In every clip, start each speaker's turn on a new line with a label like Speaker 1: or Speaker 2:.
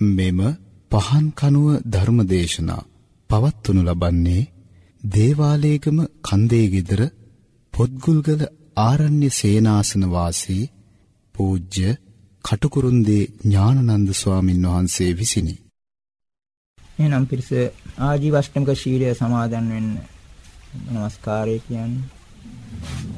Speaker 1: මෙම පහන් කනුව ධර්මදේශනා පවත්වනු ලබන්නේ දේවාලේගම කන්දේ গিදර පොත්ගුල්ගල ආරණ්‍ය සේනාසන වාසී පූජ්‍ය කටුකුරුන්දී ඥානනන්ද ස්වාමින් වහන්සේ විසිනි.
Speaker 2: එහෙනම් පිරිස ආජීවශ්‍රමික ශීලය සමාදන් වෙන්න නමස්කාරය කියන්නේ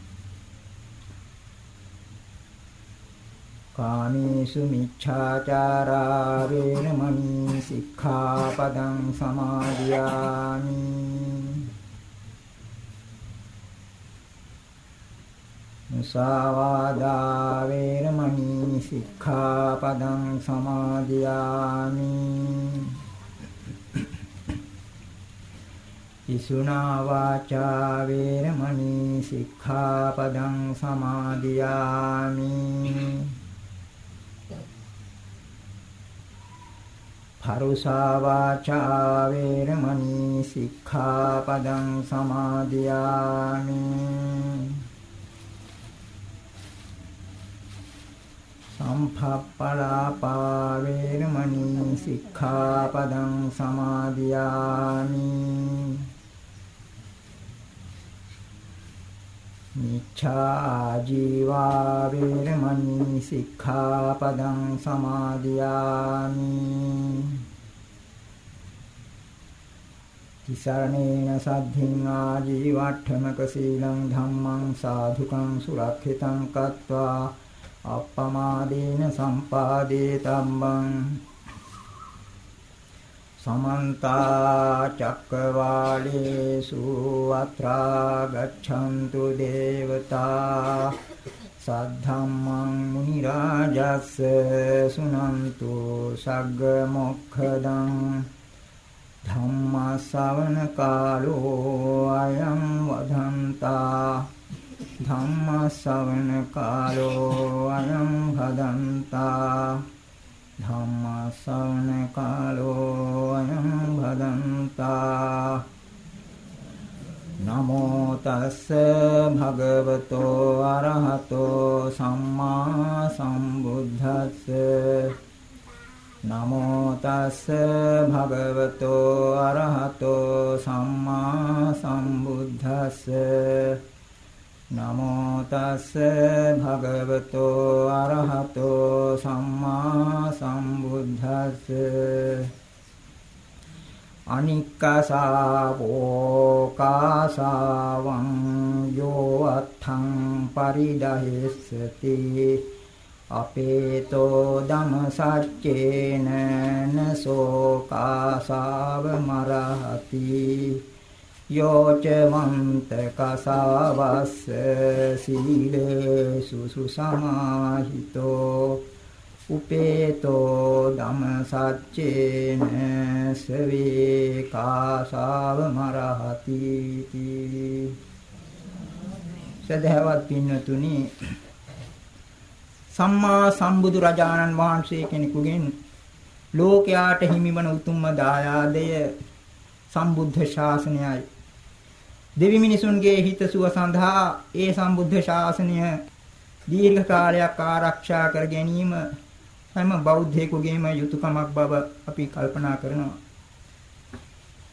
Speaker 2: කාමේසු මිච්ඡාචාරා වේරමණී සික්ඛාපදං සමාදියාමි මුසාවාදා වේරමණී සික්ඛාපදං සමාදියාමි ඉසුනා වාචා වේරමණී සික්ඛාපදං සමාදියාමි පරුසා වාචා වේරමණී සික්ඛාපදං සමාදියාමි. සම්පප්පලාපා වේරමණී සික්ඛාපදං සමාදියාමි. මිච්ඡා ජීවා වේරමණී සික්ඛාපදං සමාදියාමි තිසරණේන සද්ධින් ආජීවට්ඨමක සීලං ධම්මං සාධුකං සුරක්ෂිතං කତ୍වා අප්පමාදීන සම්පාදේ තම්බං සමන්ත චක්කවාලේසු අත්‍රා ගච්ඡන්තු දේවතා සද්ධම්මං මුනි රාජස්ස සුනන්තු සග්ග මොක්ඛදං ධම්ම ශවන කාලෝ අයං වදන්තා ධම්ම ශවන කාලෝ අයං භදන්තා ධම්ම ශ්‍රවණ කාලෝ අයං භදන්තා නමෝ තස්ස භගවතෝ අරහතෝ සම්මා සම්බුද්දස්ස නමෝ තස්ස භගවතෝ අරහතෝ සම්මා සම්බුද්දස්ස නමෝ තස්ස භගවතෝ අරහතෝ සම්මා සම්බුද්දස්ස අනික්කසාවෝ කාසාවං යෝ අත්තං පරිදහෙස්සති අපේතෝ දම සච්චේන නසෝ කාසාව මරහති යෝච මන්ත කසවස්ස සීලේසු සුසමාහිතෝ
Speaker 3: උපේතෝ ධම සච්චේන සවේ කාසාව මරහති සදහවත් පින්නතුනි සම්මා සම්බුදු රජාණන් වහන්සේ කෙනෙකුගෙන් ලෝකයාට හිමිවන උතුම්ම දායාදය සම්බුද්ධ ශාසනයයි. දෙවි මිනිසුන්ගේ හිතසුව සඳහා ඒ සම්බුද්ධ ශාසනය දීර්ඝ කාලයක් ආරක්ෂා කර ගැනීම හැම බෞද්ධයෙකුගේම යුතුයකමක් බව අපි කල්පනා කරනවා.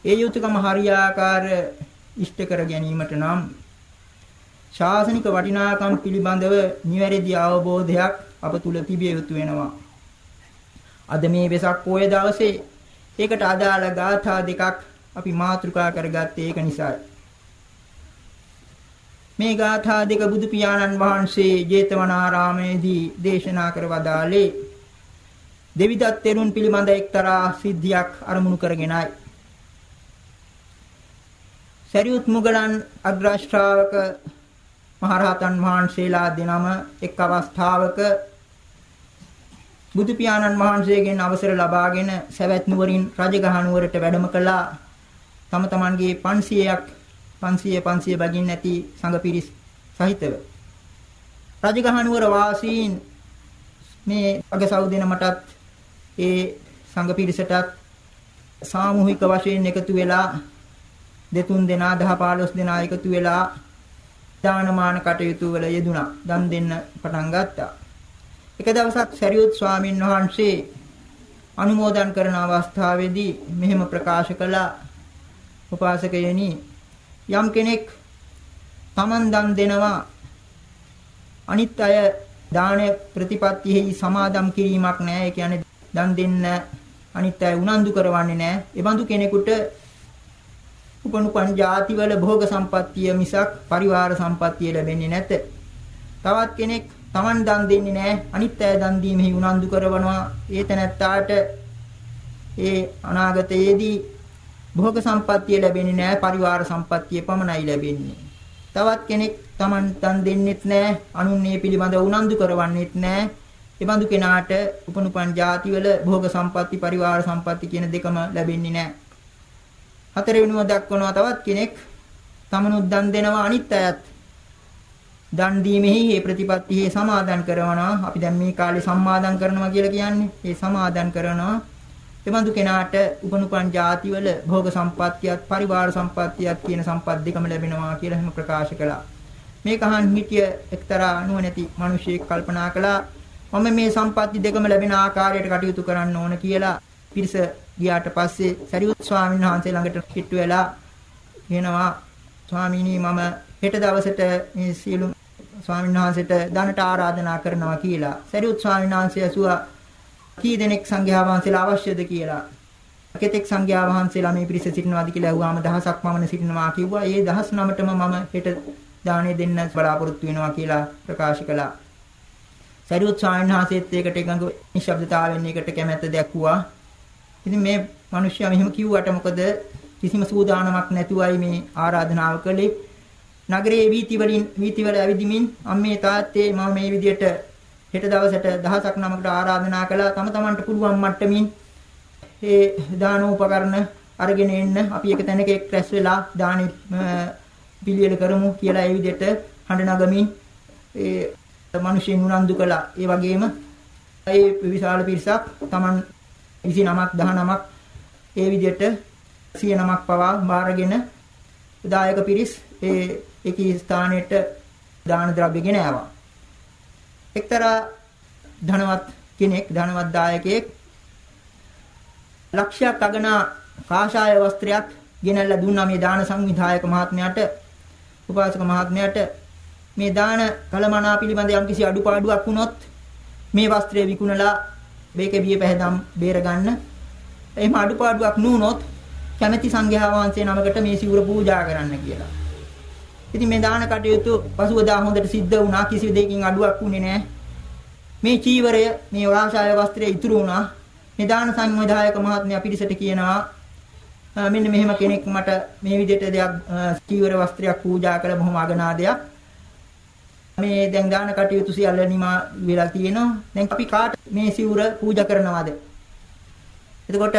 Speaker 3: ඒ යුතුයකම හරියාකාර ඉෂ්ට කර ගැනීමට නම් ශාසනික වටිනාකම් පිළිබඳව නිවැරදි අවබෝධයක් අප තුල තිබිය යුතු වෙනවා. අද මේ වෙසක් පොය දවසේ ඒකට අදාළ ගාථා දෙකක් අපි මාතෘකා කරගත්තේ ඒක නිසායි. මේ ගාථා දෙක බුදු පියාණන් වහන්සේ ජේතවනාරාමේදී දේශනා කර වදාළේ දෙවිදත් තෙරුන් පිළිබඳ එක්තරා සිද්ධියක් අරමුණු කරගෙනයි. සරියුත් මුගලන් අග්‍රාශ්‍රාවක මහරහතන් වහන්සේලා දෙනම එක් අවස්ථාවක බුදු පියාණන් වහන්සේගෙන් අවසර ලබාගෙන සවැත් නුවරින් රජගහ නුවරට වැඩම කළා. තම තමන්ගේ 500ක් 500 500 බගින් නැති සංඝ පිරිස් සහිතව රජගහ නුවර වාසීන් මේ අගසව් දෙන මටත් ඒ සංඝ පිරිසටත් සාමූහික වශයෙන් එකතු වෙලා දෙතුන් දෙනා 10 15 දෙනා එකතු වෙලා දානමාන කටයුතු වල යෙදුණා. දන් දෙන්න පටන් ගත්තා. එක දවසක් සරියුත් ස්වාමීන් වහන්සේ අනුමෝදන් කරන අවස්ථාවේදී මෙහෙම ප්‍රකාශ කළා උපාසකයනි යම් කෙනෙක් Taman දන් දෙනවා අනිත් අය දාන ප්‍රතිපත්තිෙහි සමාදම් කිරීමක් නැහැ. ඒ කියන්නේ දන් දෙන්න අනිත් අය උනන්දු කරවන්නේ නැහැ. ඒ බඳු කෙනෙකුට උපනුපන් ಜಾතිවල භෝග සම්පත්තිය මිසක් පරිවාර සම්පත්තිය ලැබෙන්නේ නැත. තවත් කෙනෙක් Taman දන් දෙන්නේ නැහැ. අනිත් අය දන් දීමෙහි උනන්දු කරවනවා. ඒ තැනැත්තාට ඒ අනාගතයේදී භෝග සම්පත්තිය ලැබෙන්නේ නැහැ පරිවාර සම්පත්තිය පමණයි ලැබෙන්නේ. තවත් කෙනෙක් Taman තන් දෙන්නෙත් නැහැ අනුන්නේ පිළිබඳ උනන්දු කරවන්නෙත් නැහැ. එබඳු කෙනාට උපනුපන් ಜಾතිවල භෝග සම්පatti පරිවාර සම්පatti කියන දෙකම ලැබෙන්නේ නැහැ. හතරවෙනිව දක්වනවා තවත් කෙනෙක් තමනුත් දන් දෙනවා අනිත් අයත් දන් දීමෙහි මේ ප්‍රතිපත්තියේ සමාදන් කරනවා. අපි දැන් මේ කාලේ සම්මාදන් කරනවා කියලා කියන්නේ. ඒ සමාදන් කරනවා එබඳු කෙනාට උපනුපන් ಜಾතිවල භෝග සම්පත්තියත් පරිවාර සම්පත්තියත් කියන සම්පත් දෙකම ලැබෙනවා කියලා එහෙම ප්‍රකාශ කළා. මේක අහන් හිටිය එක්තරා නුවණැති මිනිසෙක් කල්පනා කළා මම මේ සම්පatti දෙකම ලැබෙන ආකාරයට කටයුතු කරන්න ඕන කියලා පිරිස ගියාට පස්සේ සරියුත් ස්වාමීන් වහන්සේ ළඟට කිට්ටු වෙලා කියනවා ස්වාමීනි මම හෙට දවසට මේ සියලු ස්වාමීන් වහන්සේට ධනට ආරාධනා කරනවා කියලා. සරියුත් ස්වාමීන් වහන්සේ ඇසුවා කී දෙනෙක් සංඝයා වහන්සේලා අවශ්‍යද කියලා. කෙතෙක් සංඝයා වහන්සේලා මේ පිරිස සිටිනවාද කියලා අහුවාම දහසක් පමණ සිටිනවා කිව්වා. ඒ දහස් නමටම මම හෙට දාණය දෙන්න බලාපොරොත්තු වෙනවා කියලා ප්‍රකාශ කළා. සරියුත් ස්වාමීන් වහන්සේත් ඒකට එකඟ නිශ්ශබ්දතාවෙන් ඒකට කැමැත්ත දැක්වුවා. ඉතින් මේ මිනිස්සයා මෙහෙම කිව්වට මොකද කිසිම සූදානමක් නැතුවයි මේ ආරාධනාව කළේ. නගරයේ වීති වලින් වීති වල ඇවිදිමින් අම්මේ තාත්තේ මම මේ විදියට හෙට දවසට දහසක් නමකට ආරාධනා කළා තම තමන්ට පුළුවන් මට්ටමින් ඒ දානෝපකරණ අරගෙන එන්න අපි එක තැනක එක් රැස් වෙලා දානි පිළියෙල කරමු කියලා ඒ විදිහට හඬ නගමින් ඒ මිනිසෙන් උනන්දු කළා. ඒ වගේම ඒ විශාල පිරිසක් Taman 29ක් 19ක් ඒ විදිහට 100 නමක් පවා බාරගෙන දායක පිරිස් ඒ එකී ස්ථානෙට දාන ද්‍රව්‍ය ගෙන ආවා. එක්තරා ධනවත් කෙනෙක් ධනවත් දායකයෙක් ලක්ෂයක් අගනා කාෂාය වස්ත්‍රයක් ගෙනල්ලා දුන්නා මේ දාන සංවිධායක මහත්මයාට උපාසක මහත්මයාට මේ දාන කලමනා පිළිබඳ යම්කිසි අඩුපාඩුවක් වුණොත් මේ වස්ත්‍රය විකුණලා මේකේ බිය පැහැදම් බේර ගන්න. එහෙම අඩුපාඩුවක් නුනොත් කැමැති සංඝයා වහන්සේ නමකට මේ සිවුර පූජා කරන්න කියලා. ඉතින් මේ දාන කටයුතු පසුවදා හොඳට සිද්ධ වුණා කිසි දෙයකින් අඩුවක් වුණේ නැහැ. මේ චීවරය මේ වලාශාය වස්ත්‍රය ඉතුරු වුණා. මේ දාන සංවිධායක මහත්මයා පිරිසට කියනවා මෙන්න මෙහෙම කෙනෙක් මට මේ විදිහට දෙයක් චීවර වස්ත්‍රයක් පූජා කළ බොහොම අගනා දෙයක්. මේ දැන් දාන කටයුතු සියල්ල නිමා වෙලා තියෙනවා. දැන් අපි කාට මේ සිවුර පූජා කරනවද? එතකොට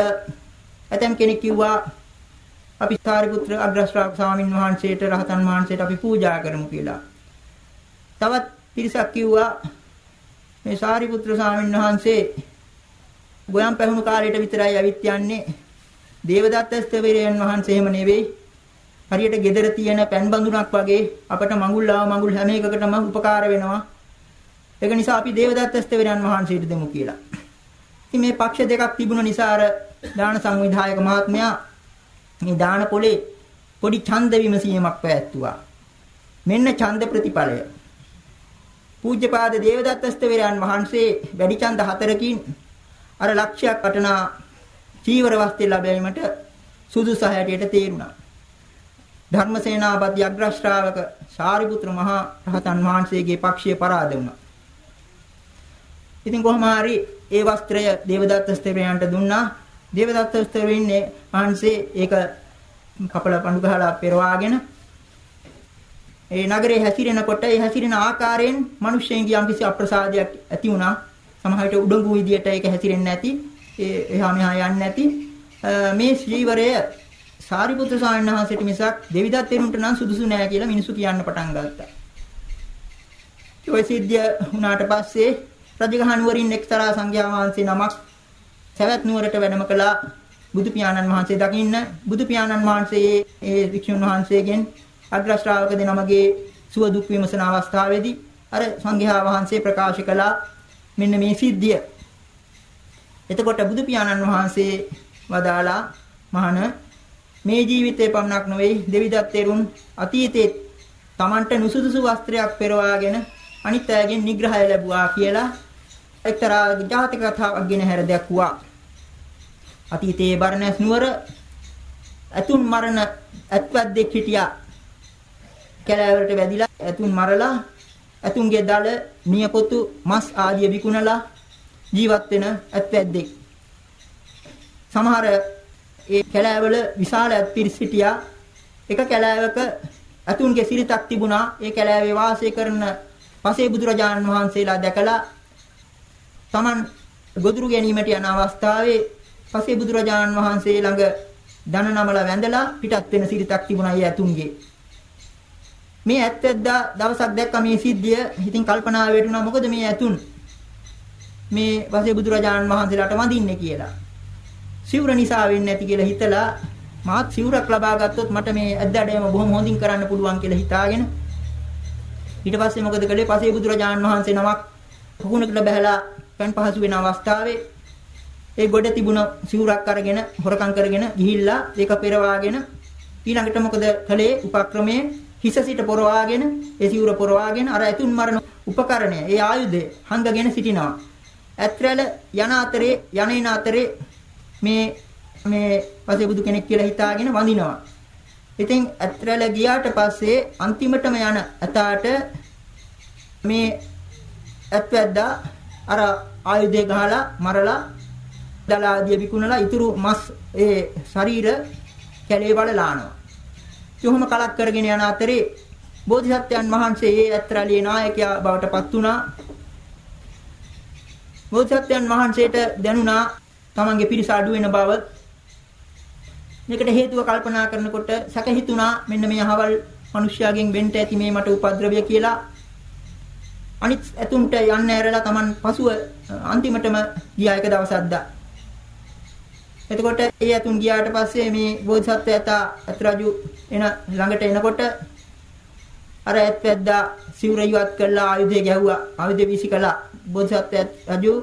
Speaker 3: ඇතම් කෙනෙක් කිව්වා අපි සාරිපුත්‍ර අග්‍රශ්‍රාවක ස්වාමින් වහන්සේට රහතන් වහන්සේට අපි පූජා කරමු කියලා. තවත් පිරිසක් කිව්වා මේ සාරිපුත්‍ර ස්වාමින් වහන්සේ ගෝයන් පැහුණු කාලයට විතරයි ඇවිත් යන්නේ. දේවදත්ත ස්තවීරයන් වහන්සේ එහෙම නෙවෙයි. හරියට gedara තියෙන පෑන් බඳුනක් වගේ අපට මඟුල් ආව මඟුල් හැම එකකටම උපකාර වෙනවා. ඒක නිසා අපි දේවදත්ත ස්තවීරයන් වහන්සේට දෙමු කියලා. ඉතින් මේ පක්ෂ දෙකක් තිබුණ නිසා අර දාන සංවිධායක මහත්මයා මේ දාන පොලේ පොඩි ඡන්ද විමසීමක් පැවැත්තුවා. මෙන්න ඡන්ද ප්‍රතිඵලය. පූජ්‍යපාද දේවදත්ත ස්තවීරයන් වහන්සේ වැඩි ඡන්ද හතරකින් අර ලක්ෂයක් වටනා චීවර වස්ත්‍ය ලැබීමට සුදුසු හැටියට තේරුණා. ධර්මසේනාපති අග්‍ර ශ්‍රාවක සාරිපුත්‍ර මහා රහතන් වහන්සේගේ පක්ෂය පරාද වුණා. ඉතින් කොහොම හරි ඒ වස්ත්‍රය දේවදත්ත ස්තවරයන්ට දුන්නා. දේවදත්ත ස්තවරින්නේ වහන්සේ ඒක කපල පඳු ගහලා පෙරවාගෙන ඒ නගරේ හැසිරෙනකොට ඒ හැසිරෙන ආකාරයෙන් මිනිස්සුන්ගේ යම්කිසි අප්‍රසාදයක් ඇති වුණා. සමහර විට උඩඟු විදියට ඒක හැසිරෙන්නේ නැති, ඒ එහා මෙහා යන්නේ නැති මේ ශ්‍රීවරය සාරිපුත්‍ර ස්වාමීන් වහන්සේට මිසක් දෙවිදත් තෙරුන්ට නම් සුදුසු නෑ කියලා මිනිස්සු කියන්න පටන් ගත්තා. ඔය සිද්ධිය වුණාට පස්සේ රජගහ නුවරින් එක්තරා සංඝයා වහන්සේ නමක් සවැත් නුවරට වැඩම කළා බුදු පියාණන් වහන්සේ දකින්න බුදු පියාණන් වහන්සේ ඒ වික්ෂුන් වහන්සේගෙන් අග්‍ර ශ්‍රාවක දෙනමගේ සුව දුක් විමසන අවස්ථාවේදී අර සංඝයා වහන්සේ ප්‍රකාශ කළා මෙන්න මේ සිද්ධිය. එතකොට බුදු පියාණන් වහන්සේ වදාලා මහාන මේ ජීවිතේ පමණක් නොවේ දෙවිදත් තෙරුන් අතීතයේ Tamanට නුසුදුසු වස්ත්‍රයක් පෙරවාගෙන අනිත් අයගෙන් නිග්‍රහය ලැබුවා කියලා එක්තරා ජාතක කතාවක් ගෙන හැර දැක්ුවා. අතීතයේ බර්ණස් නුවර ඇතුන් මරණ ඇත්වැද්දෙක් හිටියා. කැලෑවලට වැදිලා ඇතුන් මරලා ඇතුන්ගේ දල නියපොතු මස් ආදිය විකුණලා ජීවත් වෙන ඇත්වැද්දෙක්. සමහර ඒ කැලෑවල විශාල ඇත්පිරිස් හිටියා. එක කැලෑවක ඇතුන්ගේ සිරිතක් තිබුණා. ඒ කැලෑවේ වාසය කරන පසේ බුදුරජාණන් වහන්සේලා දැකලා Taman ගොදුරු ගැනීමට යන අවස්ථාවේ පසේ බුදුරජාණන් වහන්සේ ළඟ දන නමල වැඳලා පිටත් වෙන සිරිතක් තිබුණා ඒ ඇතුන්ගේ. මේ ඇත්තද්දා දවසක් දැක්ක මේ සිද්ධිය ඉතින් කල්පනා වෙටුණා මොකද මේ ඇතුන් මේ පසේ බුදුරජාණන් වහන්සේලාට වඳින්නේ කියලා. සිවුර නිසා වෙන්නේ නැති කියලා හිතලා මාත් සිවුරක් ලබා ගත්තොත් මට මේ ඇද්දඩේම බොහොම හොඳින් කරන්න පුළුවන් කියලා හිතාගෙන ඊට පස්සේ මොකද කළේ පසේ බුදුරජාණන් වහන්සේ නමක් කුකුණකට බහැලා පන් පහසු වෙන අවස්ථාවේ ඒ ගොඩ තිබුණ සිවුරක් අරගෙන හොරකම් කරගෙන ගිහිල්ලා ඒක පෙරවාගෙන ඊළඟට මොකද කළේ උපක්‍රමයේ හිස සිට පොරවාගෙන ඒ සිවුර පොරවාගෙන අර ඇතුන් මරණ උපකරණය ඒ ආයුධය හංගගෙන සිටිනවා ඇත්‍රැල යන අතරේ යන්නේන අතරේ මේ මේ පසේ බුදු කෙනෙක් කියලා හිතාගෙන වඳිනවා. ඉතින් ඇත්‍රල ගියාට පස්සේ අන්තිමටම යන ඇතාට මේ ඇත්වැද්දා අර ආයුධය ගහලා මරලා දලාදිය විකුණලා ඉතුරු මස් ඒ ශරීර කැලේ වලලානවා. කොහොම කලක් කරගෙන යන අතරේ බෝධිසත්වයන් වහන්සේ ඒ ඇත්‍රලියේ නායකයා බවට පත් වුණා. බෝධිසත්වයන් වහන්සේට දැනුණා තමන්ගේ පිරිස අඩු වෙන බව මේකට හේතුව කල්පනා කරනකොට සැක හිතුණා මෙන්න මේ අහවල් මිනිස්යාගෙන් වෙන්න ඇති මේ මට උපද්‍රව්‍ය කියලා අනිත් ඇතුන්ට යන්න ඇරලා Taman පසුව අන්තිමටම ගියා එක දවසක්දා එතකොට ඒ ඇතුන් ගියාට පස්සේ මේ බෝධිසත්වය ඇත අතුරජු එන ළඟට එනකොට අර ඇත්වැද්දා සිවුර ඉවත් කළා ආයුධය ගැහුවා ආයුධය වීසි කළා බෝධිසත්වය රජු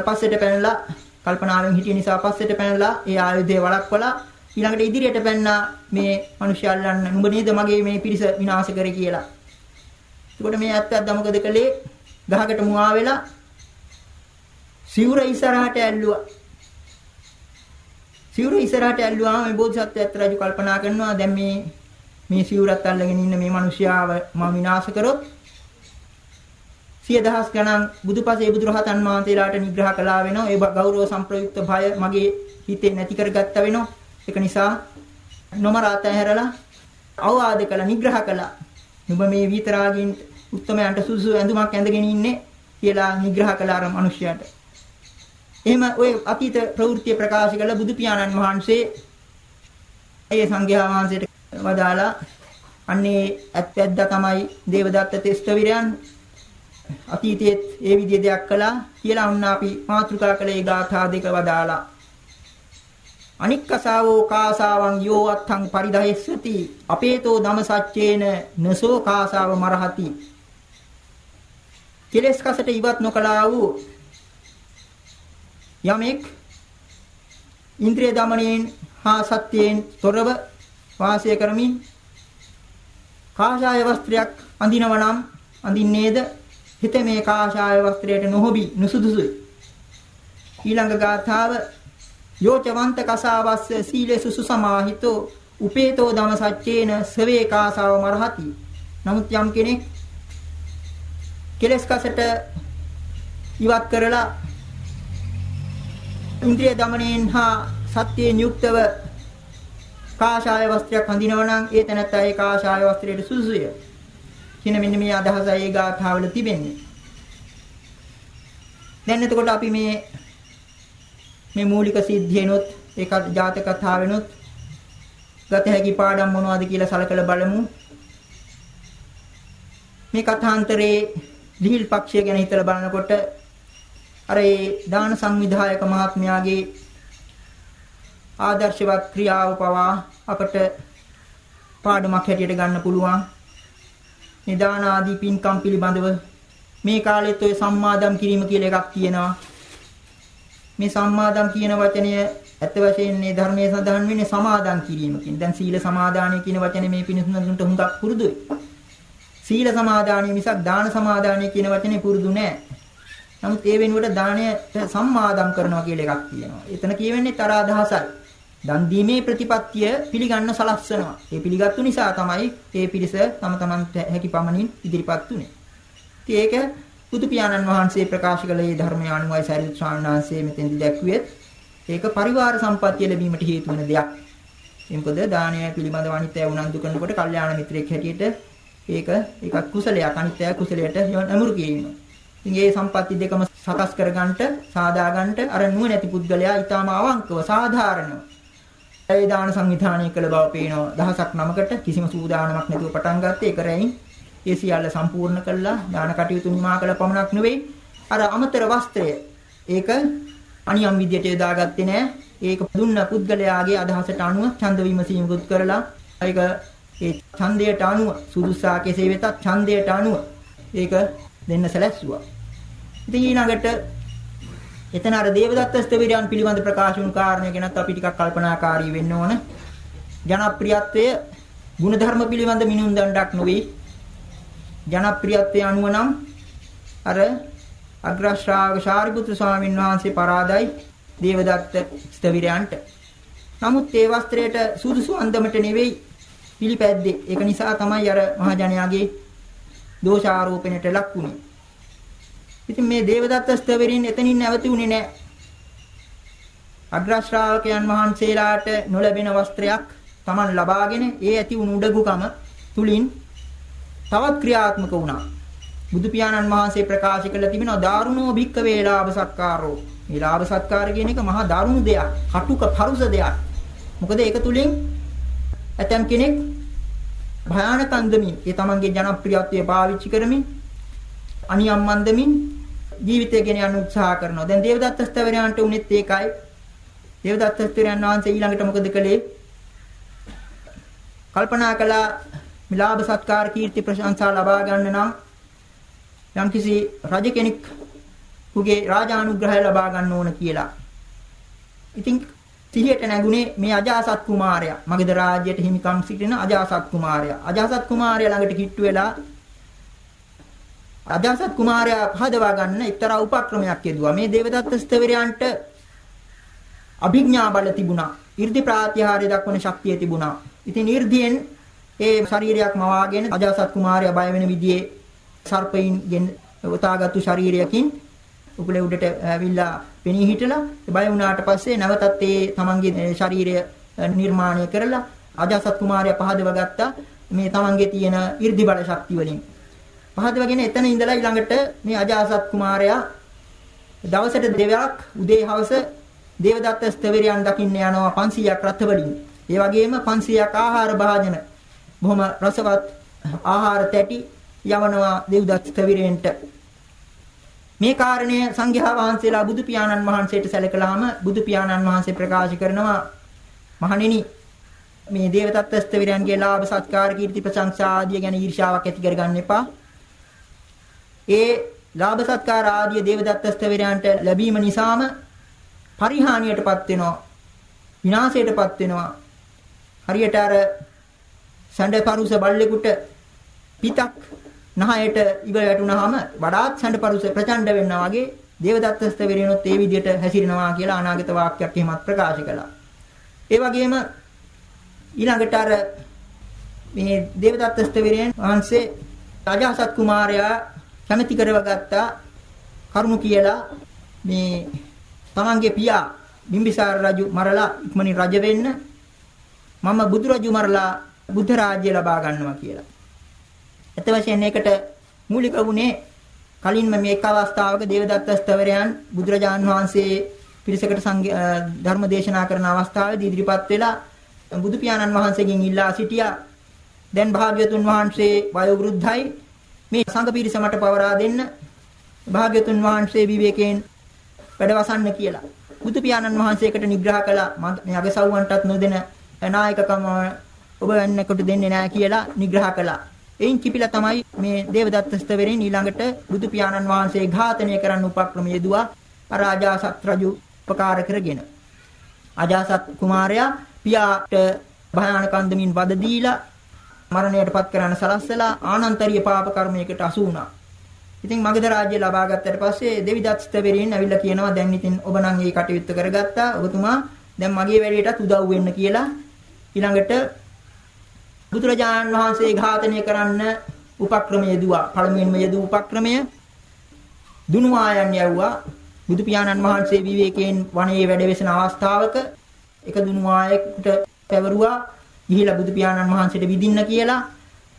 Speaker 3: පස්සට පැනලා කල්පනාවෙන් හිටිය නිසා පස්සෙට පැනලා ඒ ආයුධය වළක්වලා ඊළඟට ඉදිරියට පැන්නා මේ මිනිස්යල්ලන් නුඹ නේද මගේ මේ පිරිස විනාශ කරේ කියලා. එතකොට මේ ඇත්තත් දමකද කළේ ගහකට මුවා වෙලා සිවුර ඉස්සරහට ඇල්ලුවා. සිවුර ඉස්සරහට ඇල්ලුවාම මේ බෝධිසත්වයත් රජු කල්පනා කරනවා දැන් මේ මේ සිවුරත් අල්ලගෙන ඉන්න මේ මිනිස්යාව මම විනාශ කරොත් සිය දහස් ගණන් බුදුපසේ බුදුරහතන් වහන්සේලාට නිග්‍රහ කළා වෙනවා. ඒ ගෞරව සම්ප්‍රයුක්ත භය මගේ හිතේ නැති කරගත්ත වෙනවා. ඒක නිසා නොමරාත හැරලා අවවාද කළා නිග්‍රහ කළා. නුඹ මේ විතරාගින් උත්තමයන්ට සුසු ඇඳුමක් ඇඳගෙන ඉන්නේ කියලා නිග්‍රහ කළ අර මිනිසයාට. එහෙම ওই අතීත ප්‍රවෘත්ති ප්‍රකාශ කළ බුදු පියාණන් වහන්සේ ඒ සංඝයා වහන්සේට වදාලා අන්නේ ඇත්ත තමයි දේවදත්ත තෙස්තවිරයන් අතීතයේ ඒ විදිහේ දෙයක් කළා කියලා වුණ අපි මාතෘකා කළේ ගාථා දෙක වදාලා. අනික්කසාවෝ කාසාවං යෝ අත්තං පරිදහෙස්සති අපේතෝ දම සච්චේන නසෝ කාසාව මරහති. කෙලස් කසට ඉවත් නොකළා වූ යමෙක් ඉන්ද්‍රිය দমনයෙන් හා සත්‍යයෙන් තොරව වාසය කරමින් කාෂාය වස්ත්‍රයක් අඳිනව නම් අඳින්නේද? හිත මේ කාෂාය වස්ත්‍රයට නොහොබි නුසුදුසුයි. ඊළඟ ගාථාව යෝචවන්ත කසාවස්ස සීලේසු සුසමාහිතෝ උපේතෝ ධම සච්චේන සවේ කාසාව මරහති. නමුත් යම් කෙනෙක් කෙලස් කසට ඉවත් කරලා ඉන්ද්‍රිය দমনයෙන් හා සත්‍යයෙන් යුක්තව කාශාය වස්ත්‍රයක් අඳිනවා නම් ඒ තැනත්තා ඒ කාශාය වස්ත්‍රයට සුසුය. කියන මෙන්න මේ අදහසයි ඒ ගාථාවල තිබෙන්නේ. දැන් එතකොට අපි මේ මේ මූලික සිද්ධියනොත් ඒක ජාතක කතාවෙනොත් ගත හැකි පාඩම් මොනවද කියලා සලකලා බලමු. මේ කථාන්තරේ ලිහිල් පක්ෂය ගැන හිතලා බලනකොට අර ඒ දාන සංවිධායක මහත්මයාගේ ආදර්ශවත් ක්‍රියාව පවා අපට පාඩමක් හැටියට ගන්න පුළුවන්. නිදාන ආදී පින්කම් පිළිබඳව මේ කාලෙත් ඔය සම්මාදම් කිරීම කියලා එකක් තියෙනවා. මේ සම්මාදම් කියන වචනය ඇත්ත වශයෙන්ම මේ ධර්මයේ සඳහන් වෙන්නේ සමාදම් කිරීමකින්. දැන් සීල සමාදානය කියන වචනේ මේ පිණිසුන්ට හුඟක් පුරුදුයි. සීල සමාදානය මිසක් දාන සමාදානය කියන වචනේ පුරුදු නෑ. නමුත් ඒ වෙනුවට දාණය සම්මාදම් කරනවා කියලා එකක් තියෙනවා. එතන කියවෙන්නේ තර අදහසයි. දන් දීමේ ප්‍රතිපත්තිය පිළිගන්න සලස්සනවා. ඒ පිළිගත්තු නිසා තමයි මේ පිරිස තම තමන්ට හැකි පමණින් ඉදිරිපත් උනේ. ඉතින් ඒක බුදු පියාණන් වහන්සේ ප්‍රකාශ කළ මේ ධර්මය අනුවයි සරියුත් ස්වාමීන් වහන්සේ මෙතෙන්දි දැක්ුවෙත් ඒක පරිවාර සම්පත්තිය ලැබීමට හේතු වෙන දෙයක්. මොකද දානය පිළිබඳව අනිත්‍ය උනන්දු කරනකොට කල්යාණ මිත්‍රයෙක් හැටියට ඒක එකක් කුසලයක් අනිත්‍ය කුසලයට යොමු කිරීම. ඉතින් මේ සම්පatti දෙකම සකස් කරගන්නට සාදාගන්නට අර නුවණැති පුද්ගලයා ඊටාම අවංකව සාධාරණව ඒ දාන සංවිධානය කළ බව පේනවා. දහසක් නමකට කිසිම සූදානමක් නැතුව පටන් ගත්තේ ඒක රැයින් ඒ සියල්ල සම්පූර්ණ කළා. දාන කටයුතු නිමා කළ පමණක් නෙවෙයි. අර අමතර වස්ත්‍රය. ඒක අනියම් විදියට යොදාගත්තේ නැහැ ඒක දුන්න පුද්ගලයාගේ අදහසට අනුව ඡන්ද විමසීමකුත් කරලා ඒක ඒ ඡන්දයට අනුව සුදුසා කෙසේ වෙතත් ඡන්දයට අනුව ඒක දෙන්න සැලැස්සුවා ඉතින් ඊළඟට එතන අර දේවදත්ත ස්තවිරයන් පිළිබඳ ප්‍රකාශ වුණු කාරණය ගැනත් අපි ටිකක් කල්පනාකාරී වෙන්න ඕන. ජනප්‍රියත්වය ಗುಣධර්ම පිළිබඳ මිනුම් දණ්ඩක් නොවේ. ජනප්‍රියත්වයේ අනුව නම් අර අග්‍ර ශ්‍රාවක ශාරිපුත්‍ර ස්වාමීන් වහන්සේ පරාදයි දේවදත්ත ස්තවිරයන්ට. නමුත් ඒ වස්ත්‍රයට සුදුසු අන්දමට නෙවෙයි පිළිපැද්දේ. ඒක නිසා තමයි අර මහජනයාගේ දෝෂාරෝපණයට ලක් වුනේ. ඉතින් මේ දේවදත්ත ස්තවරින් එතනින් නැවතුනේ නැහැ. අග්‍ර ශ්‍රාවකයන් වහන්සේලාට නොලැබෙන වස්ත්‍රයක් Taman ලබාගෙන ඒ ඇති වුණු උඩගුකම තුලින් තවත් ක්‍රියාත්මක වුණා. බුදු පියාණන් වහන්සේ ප්‍රකාශ කළ තිබෙනවා දාරුණෝ භික්ක වේලාභ සත්කාරෝ. මේ ලාභ සත්කාර කියන එක මහා දාරුණු දෙයක්. කටුක පරුස දෙයක්. මොකද ඒක තුලින් ඇතම් කෙනෙක් භයානක අන්දමින් ඒ තමන්ගේ ජනප්‍රියත්වය පාවිච්චි කරමින් අනියම් මන්දමින් ජීවිතය ගෙන යන්න උත්සාහ කරනවා. දැන් දේවදත්ත ස්තවරයන්ට උනේත් ඒකයි. දේවදත්ත ස්තවරයන් වහන්සේ ඊළඟට මොකද කළේ? කල්පනා කළා මිලාභ සත්කාර කීර්ති ප්‍රශංසා ලබා ගන්න නම් යම්කිසි රජ කෙනෙක් කුගේ රාජානුග්‍රහය ලබා ගන්න ඕන කියලා. ඉතින් සිහියට නැගුණේ මේ අජාසත් කුමාරයා. මගධ රාජ්‍යයට හිමිකම් සිටින අජාසත් කුමාරයා. අජාසත් කුමාරයා ළඟට කිට්ටු වෙලා අජාසත් කුමාරයා පහදවා ගන්න එක්තරා උපක්‍රමයක් යෙදුවා. මේ දේවදත්ත ස්තවරයන්ට අභිඥා බල තිබුණා. 이르දි ප්‍රාත්‍යහාරය දක්වන ශක්තිය තිබුණා. ඉතින් 이르දියෙන් ඒ ශරීරයක් මවාගෙන අජාසත් කුමාරයා බය වෙන විදිහේ සර්පයින්ගෙන් උතාගත්තු ශරීරයකින් උකුලේ උඩට ඇවිල්ලා පෙනී හිටලා බය වුණාට පස්සේ නැවතත් ඒ තමන්ගේ ශරීරය නිර්මාණය කරලා අජාසත් කුමාරයා පහදව ගත්තා මේ තමන්ගේ තියෙන 이르දි බල ශක්තිය වලින් පහදවගෙන එතන ඉඳලා ඊළඟට මේ අජාසත් කුමාරයා දවසට දෙවයක් උදේ හවස දේවදත්ත ස්තවරයන් දකින්න යනවා 500ක් රත් වලින්. ඒ වගේම 500ක් ආහාර භාජන බොහොම රසවත් ආහාර තැටි යවනවා දේවදත්ත ස්තවරයන්ට. මේ කාරණය සංඝයා වහන්සේලා බුදු පියාණන් වහන්සේට සැලකලාම බුදු පියාණන් වහන්සේ ප්‍රකාශ කරනවා මහණෙනි මේ දේවදත්ත ස්තවරයන්ගේ ලාභ සත්කාර කීර්ති ප්‍රශංසා ආදිය ගැන ඊර්ෂාවක් ඇති කරගන්න එපා. ඒ ලාභ සත්කාර ආදී දේවදත්ත ස්තවරයන්ට ලැබීම නිසාම පරිහානියටපත් වෙනවා. විනාශයටපත් වෙනවා. හරියට අර සැඬපරුස බල්ලෙකුට පිටක් නහයට ඉව වැටුනහම වඩාත් සැඬපරුස ප්‍රචණ්ඩ වෙනවා වගේ දේවදත්ත ස්තවරයනොත් ඒ විදිහට හැසිරෙනවා කියලා අනාගත වාක්‍යයක් එහෙමත් ප්‍රකාශ කළා. ඒ වගේම ඊළඟට අර මේ දේවදත්ත ස්තවරයන් වහන්සේ රාජාසත් කුමාරයා කැමැති කරවගත්තා කරුණු කියලා මේ තමන්ගේ පියා බිම්බිසාර රජු මරලා ඉක්මනින් රජ වෙන්න මම බුදු රජු මරලා බුද්ධ රාජ්‍ය ලබා ගන්නවා කියලා. ඇත්ත වශයෙන්ම ඒකට මූලික වුණේ කලින්ම මේ එක් අවස්ථාවක දේවදත්ත ස්තවරයන් බුදුරජාන් වහන්සේ පිරිසකට ධර්ම දේශනා කරන අවස්ථාවේදී ඉදිරිපත් වෙලා බුදු පියාණන් වහන්සේගෙන් ඉල්ලා සිටියා දැන් භාග්‍යතුන් වහන්සේ වයෝ වෘද්ධයි මේ සංඝ පිරිස මට පවරා දෙන්න භාග්‍යතුන් වහන්සේ විවේකයෙන් වැඩවසන්න කියලා. බුදු පියාණන් වහන්සේකට නිග්‍රහ කළා මේ අගසව්වන්ටත් නොදෙන නායකකම ඔබ වෙන්නකොට දෙන්නේ නැහැ කියලා නිග්‍රහ කළා. එයින් කිපිලා තමයි මේ දේවදත්ත ස්තවරෙන් ඊළඟට බුදු පියාණන් වහන්සේ ඝාතනය කරන්න උපක්‍රම යෙදුවා අර අජාසත් රජු උපකාර කරගෙන. අජාසත් කුමාරයා පියාට භයානක අන්දමින් වද දීලා මරණයටපත් කරන්න සලස්සලා ආනන්තරීය පාප කර්මයකට අසු වුණා. ඉතින් මගධ රාජ්‍ය ලබා ගත්තට පස්සේ දෙවිදත් ස්තවරීන් ඇවිල්ලා කියනවා දැන් ඉතින් ඔබ නම් මේ කටයුත්ත කරගත්තා. ඔබතුමා දැන් මගේ වැඩේටත් උදව් වෙන්න කියලා ඊළඟට බුදුරජාණන් වහන්සේ ඝාතනය කරන්න උපක්‍රමය යෙදුවා. පළමුවෙන්ම යෙදූ උපක්‍රමය දුනුආයන් යවුවා. බුදු පියාණන් වහන්සේ විවේකයෙන් වනයේ වැඩ වෙසෙන අවස්ථාවක එක දුනුආයෙකුට පැවරුවා ගිහිලා බුදු පියාණන් වහන්සේට විදින්න කියලා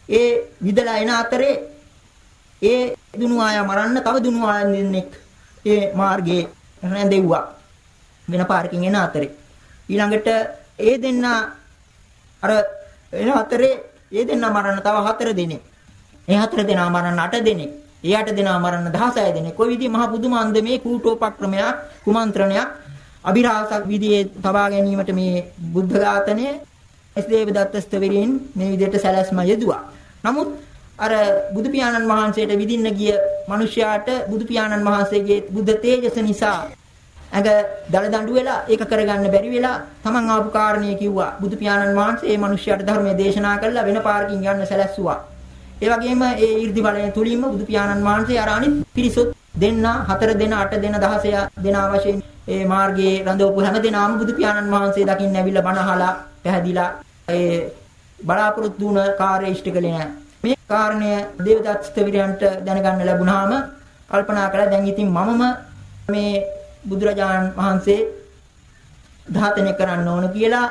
Speaker 3: ඒ විදලා එන අතරේ ඒ දුනු ආය මරන්න තව දුනු ආය දෙන්නෙක් ඒ මාර්ගයේ රැඳෙව්වා වෙන පාරකින් එන අතරේ ඊළඟට ඒ දෙන්න අර එන අතරේ ඒ දෙන්න මරන්න තව හතර දෙනෙක්. ඒ හතර දෙනා මරන්න අට දෙනෙක්. ඒ අට දෙනා මරන්න 16 දෙනෙක්. කොයි විදිහේ මහ පුදුම අන්දමේ කූටෝපක්‍රමයක් කුමන්ත්‍රණයක් අභිරහසක් විදිහේ තබා ගැනීමට මේ බුද්ධ ඝාතනය එස්දේව දත්ත ස්තවරින් මේ විදිහට සැලැස්ම යෙදුවා. නමුත් අර බුදු පියාණන් වහන්සේට විදින්න ගිය මිනිසයාට බුදු පියාණන් වහන්සේගේ බුද්ධ තේජස නිසා ඇඟ දල දඬු වෙලා ඒක කරගන්න බැරි වෙලා තමන් ආපු කාරණේ කිව්වා බුදු පියාණන් වහන්සේ මේ මිනිසයාට ධර්මයේ දේශනා කළා වෙන පාරකින් යන්න සැලැස්සුවා. ඒ වගේම ඒ 이르දි බලයෙන් තුලින්ම බුදු පියාණන් වහන්සේ අර අනිත් පිරිසොත් දෙන්න හතර දෙන අට දෙන 16 දෙන වශයෙන් ඒ මාර්ගයේ රඳවපු හැම දෙනාම බුදු පියාණන් වහන්සේ දකින්න ඇවිල්ලා බණ අහලා පැහැදිලා ඒ බලාපොරොත්තු වුණ කාර්ය ඉෂ්ට කළේ නැහැ. මේ කාරණය දේවදත්ත ස්තවිරයන්ට දැනගන්න ලැබුණාම කල්පනා කළා දැන් ඉතින් මමම මේ බුදුරජාණන් වහන්සේ ඝාතනය කරන්න ඕන කියලා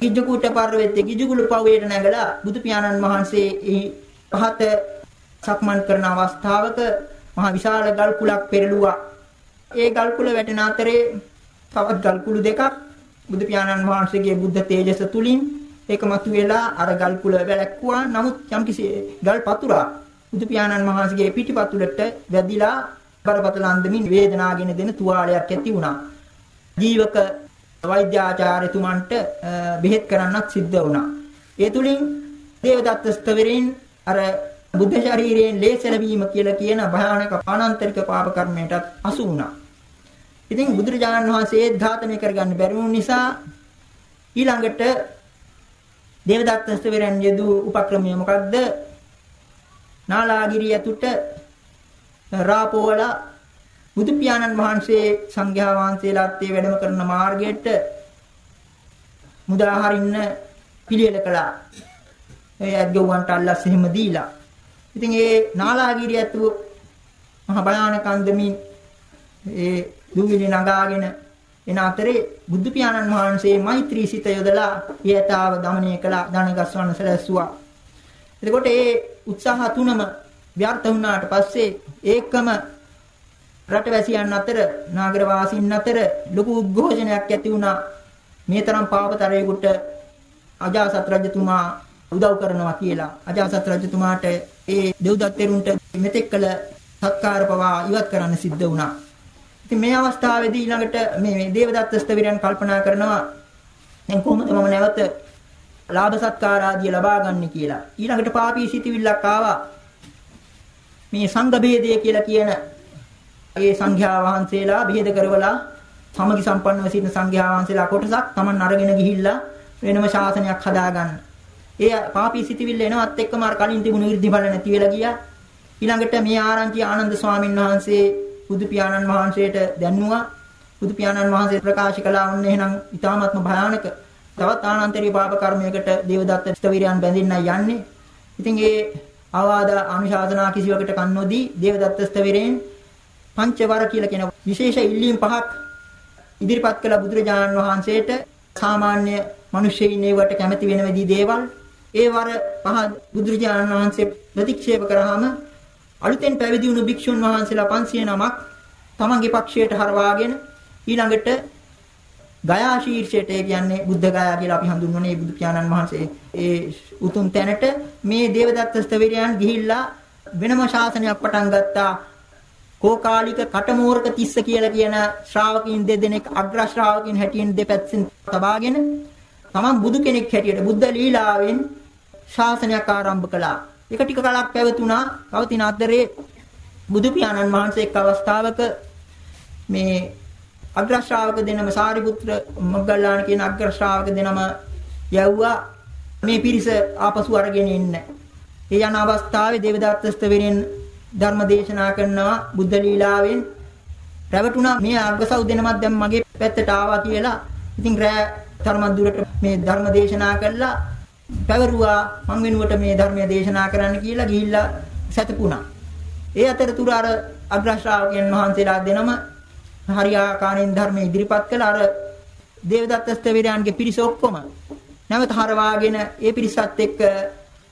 Speaker 3: කිජ්ජකුට පර්වතයේ කිජුගුළු පවේට නැගලා බුදු පියාණන් වහන්සේ පහත සක්මන් කරන අවස්ථාවක මහ විශාල ගල් කුලක් පෙරළුවා. ඒ ගල් කුල වැටෙන අතරේ තවත් ගල් කුළු දෙකක් බුදු පියාණන් වහන්සේගේ බුද්ධ තේජස තුලින් ඒක මතුවෙලා අර ගල් කුල වැළැක්කුවා. නමුත් යම්කිසි ගල් පතුරා බුදු පියාණන් වහන්සේගේ පිටිපතුලට වැදිලා බරපතල අන්දමින් වේදනාගෙන දෙන තුවාලයක් ඇති වුණා. ජීවක වෛද්‍යාචාර්යතුමන්ට බෙහෙත් කරන්නත් සිද්ධ වුණා. ඒ තුලින් දේවදත්ත ස්තවරින් අර බුද්ධ ශරීරයෙන් ලේසලවීම කියලා කියන භයානක අනන්තරික පාප කර්මයටත් අසු වුණා. ඉතින් බුදුරජාණන් වහන්සේ ඝාතනය කරගන්න බැරි වුණ නිසා ඊළඟට දේවදත්ත ස්තවරයන් යෙදූ උපක්‍රමය මොකක්ද? නාලාගිරිය යතුට රාපෝලා බුදු පියාණන් වහන්සේ සංඝයා වහන්සේලාත් ඒ වැඩම කරන මාර්ගයට මුදා හරින්න පිළියෙල කළා. ඒ අද්ගොවන්ට අල්ලස් එහෙම දීලා. ඉතින් ඒ නාලාගිරිය ඇතුළු මහ බලාන කන්දමින් ඒ දුවිලි නගාගෙන එන අතරේ බුදු පියාණන් වහන්සේ මෛත්‍රී සිත යොදලා යථාව দমনය කළා ධනගස්වන සැලැස්සුවා. එතකොට ඒ උත්සාහ තුනම ව්‍යර්ථ වුණාට පස්සේ ඒකම රටවැසියන් අතර නාගර වාසීන් අතර ලොකු උද්ඝෝෂණයක් ඇති වුණා. මේ තරම් පාපතරයෙකුට අජාසත් රජතුමා උදව් කරනවා කියලා. අජාසත් රජතුමාට ඒ දෙව්දත් තෙරුන්ට මෙතෙක් කළ සත්කාර පවා ඉවත් කරන්න සිද්ධ වුණා. ඉතින් මේ අවස්ථාවේදී ඊළඟට මේ දේවදත්ත ස්තවිරයන් කල්පනා කරනවා දැන් කොහොමද මම නැවත ලාභ සත්කාර ආදිය ලබා ගන්න කියලා. ඊළඟට පාපී සිටිවිල්ලක් ආවා. මේ සංඝ භේදය කියලා කියන ඒ සංඝයා වහන්සේලා බෙහෙද කරවලා සමගි සම්පන්නව සිටින සංඝයා වහන්සේලා කොටසක් Taman අරගෙන ගිහිල්ලා වෙනම ශාසනයක් හදාගන්න. ඒ පාපී සිටිවිල්ල එනවත් එක්කම අර කලින් තිබුණු 이르දි බල නැති වෙලා ගියා. ඊළඟට මේ ආරංචි ආනන්ද ස්වාමීන් වහන්සේ බුදු පියාණන් වහන්සේට දැන්නුවා. බුදු පියාණන් වහන්සේ ප්‍රකාශ කළා වුණ එහෙනම් ඊ타ත්ම භයානක තවත් ආනන්තරී පාප කර්මයකට දේවදත්ත ස්තවිරයන් බැඳින්න යන්නේ. ඉතින් ඒ ආවාද අනුශාසනා කිසිවකට කන් නොදී දේවදත්ත ස්තවිරෙන් පංචවර කියලා කියන විශේෂ ඉල්ලීම් පහක් ඉදිරිපත් කළ බුදුරජාණන් වහන්සේට සාමාන්‍ය මිනිස්සෙයින් ඒවට කැමති වෙන විදිහේ දේවල්. ඒ වර පහ බුදුරජාණන් වහන්සේ ප්‍රතික්ෂේප කරාම අලුතෙන් පැවිදි වුණු භික්ෂුන් වහන්සේලා 500 නමක් තමන්ගේ පක්ෂයට හරවාගෙන ඊළඟට ගයා ශීර්ෂයට ඒ කියන්නේ බුද්ධ ගයා කියලා අපි හඳුන්වන්නේ බුදු පියාණන් වහන්සේ ඒ උතුම් තැනට මේ දේවදත්ත ස්තවිරයන් ගිහිල්ලා වෙනම ශාසනයක් පටන් ගත්තා කෝකාලික කටමෝරක තිස්ස කියලා කියන ශ්‍රාවකින් දෙදෙනෙක් අග්‍ර ශ්‍රාවකින් හැටියෙන් දෙපැත්තෙන් තබාගෙන තමන් බුදු කෙනෙක් හැටියට බුද්ධ ලීලාවෙන් ශාසනයක් ආරම්භ කළා. ඒක ටික කලක් පැවතුණා. පවතින අතරේ බුදු පියාණන් වහන්සේ එක් අවස්ථාවක මේ අග්‍ර ශ්‍රාවක දෙනම සාරිපුත්‍ර මොග්ගල්ලාන කියන අග්‍ර ශ්‍රාවක දෙනම යවුවා මේ පිරිස ආපසු අරගෙන ඉන්න. ඒ යන අවස්ථාවේ දේවදත්ත ස්තවිරෙන් ධර්ම දේශනා කරනවා බුද්ධ ලීලාවෙන් රැවටුණා මේ අග්‍රසව් දෙනමත් දැන් මගේ පැත්තට ආවා කියලා. ඉතින් රෑ තරමක් දුරට මේ ධර්ම දේශනා කළා පැවරුවා මං වෙනුවට මේ ධර්මය දේශනා කරන්න කියලා ගිහිල්ලා සැතපුණා. ඒ අතරතුර අර අග්‍ර ශ්‍රාවකයන් වහන්සේලා දෙනම හරියාකාරයෙන් ධර්ම ඉදිරිපත් කළ අර දේවදත්ත ස්තවිරයන්ගේ පිරිස ඔක්කොම නැවත හරවාගෙන ඒ පිරිසත් එක්ක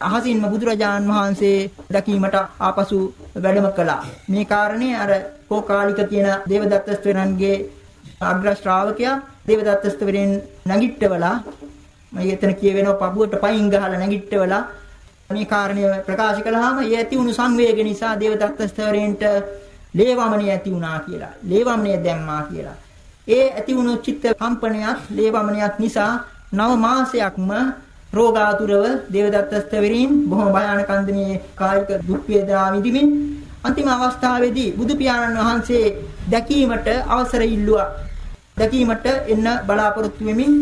Speaker 3: අහසින්ම බුදුරජාන් වහන්සේ දැකීමට ආපසු වැඩම කළා. මේ කාරණේ අර කෝකාලික කියන දේවදත්ත ස්තවිරයන්ගේ අග්‍ර ශ්‍රාවකයා දේවදත්ත ස්තවිරෙන් නැගිට්ටවලා මම එතන කියවෙනවා පපුවට පයින් ගහලා නැගිට්ටවලා මේ කාරණය ප්‍රකාශ කළාම ඒ ඇති වුණු සංවේග නිසා දේවදත්ත ස්තවරේන්ට ලේවමනිය ඇති වුණා කියලා. ලේවමනිය දැම්මා කියලා. ඒ ඇති වුණු චිත්ත කම්පනයක් ලේවමනියක් නිසා නව මාසයක්ම රෝගාතුරව දේවදත්ත ස්තවරීන් බොහොම භයානක අන්දමේ කායික දුක් වේදනා විඳිමින් අන්තිම අවස්ථාවේදී බුදු පියාණන් වහන්සේ දැකීමට අවසර ඉල්ලුවා. දැකීමට එන්න බලාපොරොත්තු වෙමින්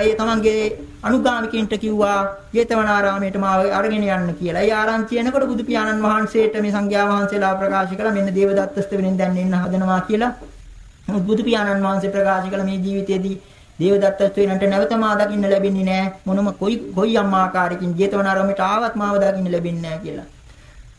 Speaker 3: ඒ තමන්ගේ අනුගාමිකයින්ට කිව්වා ජේතවනාරාමයට මාව අරගෙන යන්න කියලා. ඒ ආරංචි එනකොට බුදු පියාණන් වහන්සේට මේ සංඝයා වහන්සේලා ප්‍රකාශ කළා මෙන්න දේවදත්තස්ත වෙනින් දැන් එන්න හදනවා කියලා. බුදු පියාණන් වහන්සේ ප්‍රකාශ කළ මේ ජීවිතයේදී දේවදත්තස්ත වෙනන්ට නැවත මා දකින්න ලැබෙන්නේ නැහැ. මොනම කොයි කොයි අම්මාකාරකින් ජේතවනාරාමයට ආවත් මාව දකින්න ලැබෙන්නේ නැහැ කියලා.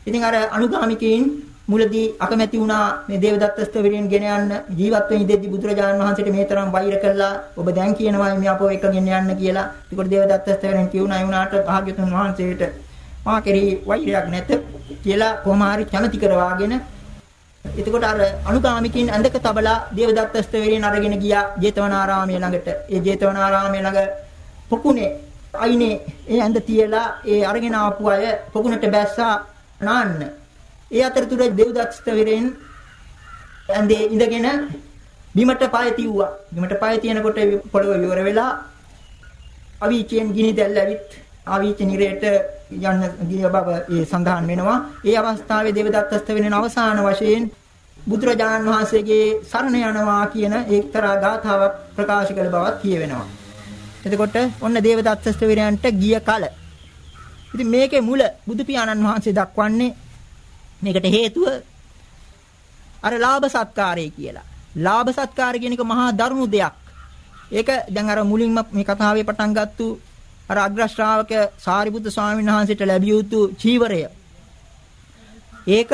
Speaker 3: ඉතින් අර අනුගාමිකයින් මුලදී අකමැති වුණා මේ දේවදත්ත ස්තවිරියෙන් ගෙන යන්න ජීවත් වෙන ඉදෙද්දි බුදුරජාණන් වහන්සේට මේ තරම් වෛර කළා ඔබ දැන් කියනවා මේ අපව එකගෙන යන්න කියලා. ඒකට දේවදත්ත ස්තවිරියෙන් කියුණා ඒ වුණාට භාග්‍යතුන් වහන්සේට මා කෙරෙහි වෛරයක් නැත කියලා කොහොම හරි කැමති කරවාගෙන එතකොට අර අනුගාමිකින් ඇඳක තබලා දේවදත්ත ස්තවිරියෙන් අරගෙන ගියා ජේතවනාරාමයේ ළඟට. ඒ ජේතවනාරාමයේ ළඟ පොකුණේ අයිනේ ඒ ඇඳ තියලා ඒ අරගෙන ආපු අය පොකුණට බැස්සා නාන්න ඒ අතරතුර දෙව්දත් ස්තවිරෙන් ඇඳේ ඉඳගෙන බිමට පය තියුවා. බිමට පය තියනකොට පොළව විවර වෙලා අවීචයෙන් ගිනි දැල්ල ඇවිත් අවීච නිරේට යන්න ගිය බව ඒ සඳහන් වෙනවා. ඒ අවස්ථාවේ දෙවදත් ස්තවිරෙන් අවසාන වශයෙන් බුදුරජාණන් වහන්සේගේ සරණ යනවා කියන එක්තරා ගාථාවක් ප්‍රකාශ කළ බවත් කියවෙනවා. එතකොට ඔන්න දේවදත්ත ස්තවිරයන්ට ගිය කල. ඉතින් මේකේ මුල බුදු පියාණන් වහන්සේ දක්වන්නේ මේකට හේතුව අර ලාභ සත්කාරය කියලා. ලාභ සත්කාර කියන එක මහා දරුණු දෙයක්. ඒක දැන් අර මුලින්ම මේ කතාවේ පටන් ගත්තු අර අග්‍ර ශ්‍රාවක සාරිපුත්‍ර ස්වාමීන් වහන්සේට ලැබිය යුතු චීවරය. ඒක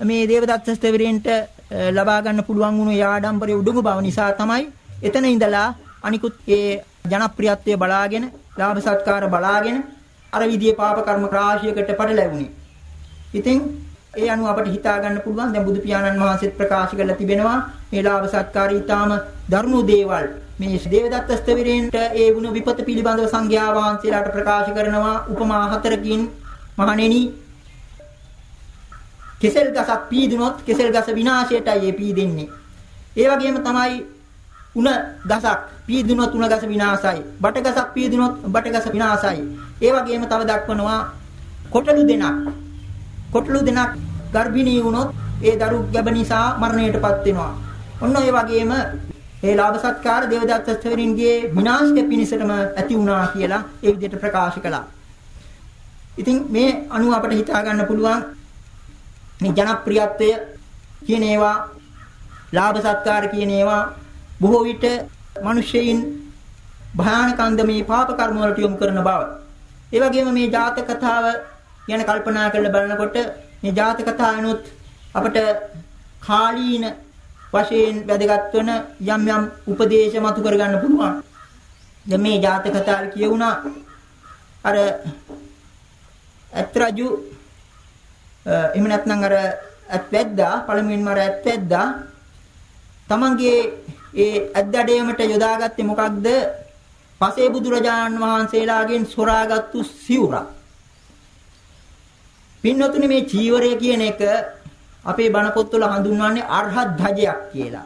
Speaker 3: මේ දේවදත්ත ස්තවිරෙන්ට ලබා ගන්න පුළුවන් වුණු යාඩම්බරයේ උඩඟු බව නිසා තමයි එතන ඉඳලා අනිකුත් ඒ ජනප්‍රියත්වය බලාගෙන ලාභ සත්කාර බලාගෙන අර විදියේ පාප කර්ම රාශියකට පටලැවුණේ. ඉතින් ඒ අනුව අපට හිතා ගන්න පුළුවන් දැන් බුදු පියාණන් වහන්සේත් ප්‍රකාශ කරලා තිබෙනවා මේ ලාභ සත්කාරී ඊටාම ධර්ම දේවල් මේ දේවදත්ත ස්තවිරේන්ට ඒ වුණ විපත පිළිබඳව සංඝයා වහන්සේලාට ප්‍රකාශ කරනවා උපමා හතරකින් මහණෙනි කෙසෙල් ගසක් පීදුනොත් කෙසෙල් ගස විනාශයටයි ඒ පීදෙන්නේ. ඒ වගේම තමයි උණ ගසක් පීදුනොත් උණ ගස විනාශයි. බට ගසක් පීදුනොත් බට ගස විනාශයි. ඒ වගේම තව දක්වනවා කොටලු දෙනක්. කොටලු දෙනක් ගර්භිණී වුණොත් ඒ දරු ගැබ නිසා මරණයටපත් වෙනවා. ඔන්න ඒ වගේම ඒ ලාභ සත්කාර දේවදත්ත ස්තවරින්ගේ විනාශය පිණිසටම ඇති වුණා කියලා ඒ විදිහට ප්‍රකාශ කළා. ඉතින් මේ අනුව අපිට හිතා ගන්න පුළුවන් මේ ජනප්‍රියත්වය කියන ඒවා ලාභ සත්කාර කියන ඒවා බොහෝ විට මිනිසෙයින් භයානකන්ද මේ පාප කර්ම වලට යොමු කරන බව. ඒ වගේම මේ ජාතක කතාව ගැන කල්පනා කරලා බලනකොට මේ ජාතක කතාවනොත් අපට කාලීන වශයෙන් වැදගත් වන යම් යම් උපදේශ මතු කරගන්න පුළුවන්. දැන් මේ ජාතක කතාව කියුණා අර අත්‍රාජු එහෙම නැත්නම් අර ඇත්වැද්දා පළමුවෙන්ම අර ඇත්වැද්දා තමන්ගේ ඒ ඇද්දඩේමට යොදාගත්තේ මොකක්ද? පසේ බුදුරජාණන් වහන්සේලාගෙන් සොරාගත්තු සිවුරක්. පින්නතුනි මේ චීවරය කියන එක අපේ බණ පොත්වල හඳුන්වන්නේ අරහත් ධජයක් කියලා.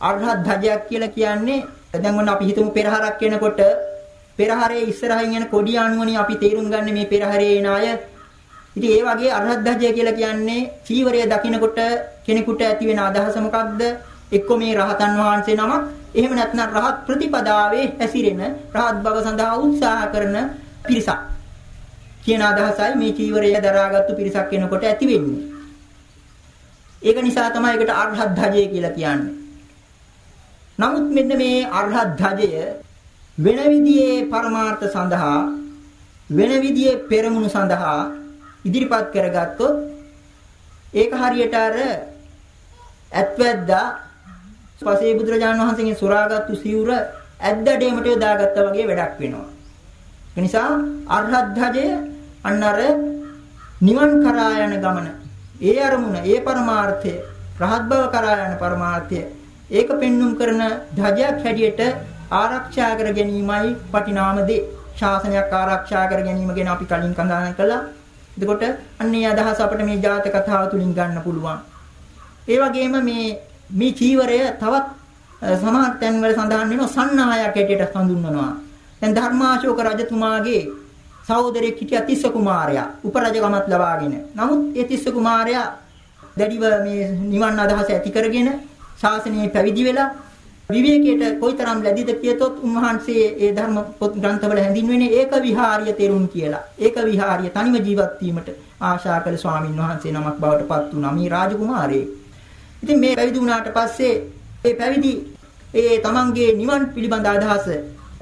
Speaker 3: අරහත් ධජයක් කියලා කියන්නේ දැන් ඔන්න අපි හිතමු පෙරහරක් වෙනකොට පෙරහරේ ඉස්සරහින් යන කොඩිය අනුවනේ අපි තේරුම් ගන්න මේ පෙරහරේ එන අය. ඉතින් ඒ වගේ අරහත් ධජය කියලා කියන්නේ චීවරය දකිනකොට කෙනෙකුට ඇති වෙන අදහස මොකක්ද? එක්ක මේ රහතන් වහන්සේ නමක් එහෙම නැත්නම් රහත් ප්‍රතිපදාවේ හැසිරෙන රහත් බව සඳහා උත්සාහ කරන පිරිසක් කියන අදහසයි මේ චීවරය දරාගත්තු පිරිසක් වෙනකොට ඇති වෙන්නේ. ඒක නිසා තමයි ඒකට අරහත් ධජය කියලා කියන්නේ. නමුත් මෙන්න මේ අරහත් ධජය වෙන විදිහේ පරමාර්ථ සඳහා වෙන විදිහේ පෙරමුණු සඳහා ඉදිරිපත් කරගත්තොත් ඒක හරියට අර ඇත්වැද්දා පසේ බුදුරජාණන් වහන්සේගෙන් සොරාගත්තු සිවුර ඇද්දඩේමට යොදාගත්තා වගේ වැඩක් වෙනවා. ඒ නිසා අරහත් ධජය අන්න අර නිවන් කරා යන ගමන ඒ අරමුණ ඒ පරමාර්ථය රහත් බව කරා යන පරමාර්ථය ඒක පෙන්눔 කරන ධජයක් හැටියට ආරක්ෂා කර ගැනීමයි වටිනාම දේ. ශාසනයක් ආරක්ෂා කර ගැනීම ගැන අපි කලින් කඳාන කළා. එතකොට අන්නේ අදහස අපිට මේ ජාතක කතාව තුලින් ගන්න පුළුවන්. ඒ වගේම මේ මේ චීවරය තවත් සමහර තැන්වල සඳහන් වෙනවා සන්නාහයක් හැටියට හඳුන්වනවා. දැන් ධර්මාශෝක රජතුමාගේ සහෝදරයෙක් හිටියා තිස්ස කුමාරයා උපරජකමත් ලබාගෙන. නමුත් ඒ තිස්ස කුමාරයා දැඩිව මේ නිවන් අදහස ඇති කරගෙන ශාසනයේ පැවිදි වෙලා විවේකයට කොයිතරම් ලැබිද කියතොත් උන්වහන්සේ ඒ ධර්ම පොත් ග්‍රන්ථවල හැඳින්වෙන්නේ ඒක විහාරීය තෙරුන් කියලා. ඒක විහාරීය තනිව ජීවත් වීමට ආශා කළ ස්වාමින් වහන්සේ නමක් බවට පත් වුණා මේ රාජකුමාරයෙක්. ඉතින් මේ පැවිදි වුණාට පස්සේ ඒ පැවිදි ඒ තමන්ගේ නිවන් පිළිබඳ අදහස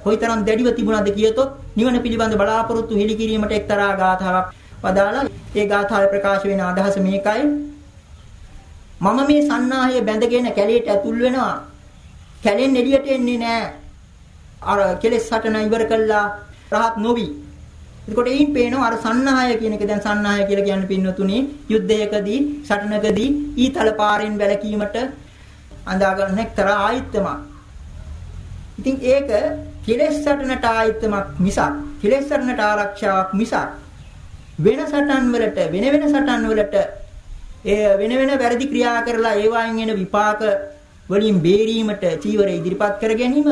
Speaker 3: කොයිතරම් දැඩිව තිබුණාද කියතොත් නිවන පිළිබඳ බලාපොරොත්තු හෙළි කිරීමට එක්තරා ගාථාවක් වදාලා ඒ ගාථාවේ ප්‍රකාශ වෙන අදහස මේකයි. මම මේ සන්නාහය බැඳගෙන කැලේට ඇතුල් වෙනවා. කැලෙන් එළියට එන්නේ නැහැ අර කෙලෙස් හටන ඉවර කළා. රහත් නොවි. එතකොට එයින් පේනවා අර සන්නාහය කියන එක. දැන් සන්නාහය කියලා කියන්නේ පින්නතුනේ. යුද්ධයකදී සටනකදී ඊතල පාරෙන් වැළකීමට අඳාගන්න එක්තරා ආයත්තමක්. ඉතින් ඒක කෙලෙස් සටනට ආයත්තමක් මිසක් කෙලෙස් සටනට ආරක්ෂාවක් මිසක් වෙන සටන් වලට වෙන වෙන සටන් වලට ඒ වෙන වෙන වැරදි ක්‍රියා කරලා ඒවායින් එන විපාක වලින් බේරීමට චීවර ඉදිරිපත් කර ගැනීම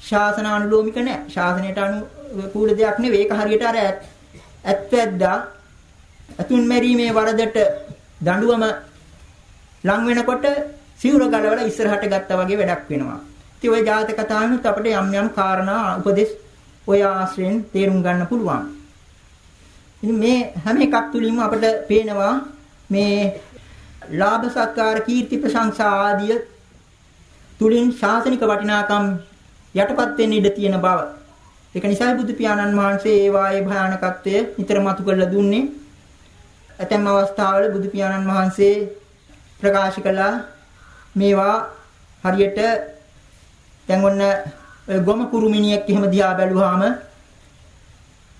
Speaker 3: ශාසනානුලෝමික නැහැ. ශාසනයට අනුකූල දෙයක් නෙවෙයි. ඒක හරියට අර ඇත්වැද්දා අතුන් මැරීමේ වරදට දඬුවම ලං වෙනකොට සිවුර ගලවලා ඉස්සරහට ගත්තා වගේ වැඩක් වෙනවා. ඉතින් ওই ජාතක කතාවෙනුත් අපිට යම් යම් කාරණා උපදෙස් ඔය ආශ්‍රයෙන් තේරුම් ගන්න පුළුවන්. ඉතින් මේ හැම එකක් තුලින්ම අපිට පේනවා මේ ලාභ සත්කාර කීර්ති ප්‍රශංසා ආදිය තුලින් ශාසනික වටිනාකම් යටපත් වෙන්න ඉඩ තියෙන බව. ඒක නිසා බුදු පියාණන් වහන්සේ ඒ වායේ භයානකත්වය නිතර මතු කරලා දුන්නේ. ඇතැම් අවස්ථාවල බුදු පියාණන් වහන්සේ ප්‍රකාශ කළා මේවා හරියට දැන් ඔන්න ගොම කුරුමිනියෙක් එහෙම දිහා බැලුවාම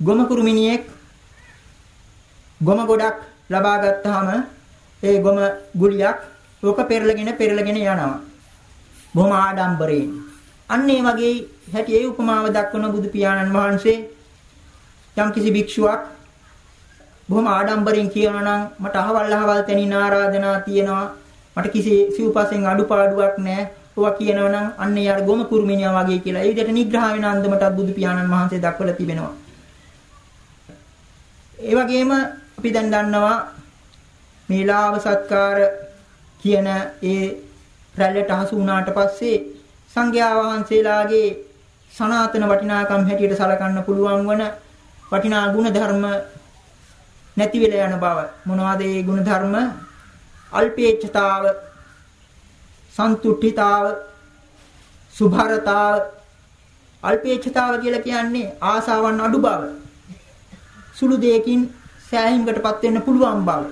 Speaker 3: ගොම කුරුමිනියෙක් ගොම ගොඩක් ලබා ගත්තාම ඒ ගොම ගුලියක් ඕක පෙරලගෙන පෙරලගෙන යනවා. බොහොම ආඩම්බරයෙන්. අන්න ඒ වගේ හැටි ඒ උපමාව දක්වන බුදු පියාණන් වහන්සේ යම් කිසි භික්ෂුවක් බොහොම ආඩම්බරෙන් කියනවා නම් මට අහවල් අහවල් තැනින් ආරාධනා තියෙනවා මට කිසි සිව්පසෙන් අඩුපාඩුවක් නැහැ ඔවා කියනවා නම් අන්න යාර ගොම කුරුමිනියා වගේ කියලා. ඒ විදිහට නිග්‍රහ වෙන අන්දමට බුදු පියාණන් වහන්සේ දක්වලා තිබෙනවා. ඒ වගේම අපි දැන් දන්නවා මේ ලාභ සත්කාර කියන ඒ රැල්ලට හසු වුණාට පස්සේ සංඝයා වහන්සේලාගේ සනාතන වටිනාකම් හැටියට සලකන්න පුළුවන් වන වටිනා ගුණ ධර්ම නැති වෙලා යන බව මොනවද ඒ ගුණ ධර්ම අල්පේච්ඡතාව සන්තුට්ඨිතාව සුභරතාව අල්පේච්ඡතාව කියලා කියන්නේ ආසාවන් අඩු බව. සුළු දෙයකින් සෑහීමකටපත් වෙන්න පුළුවන් බව.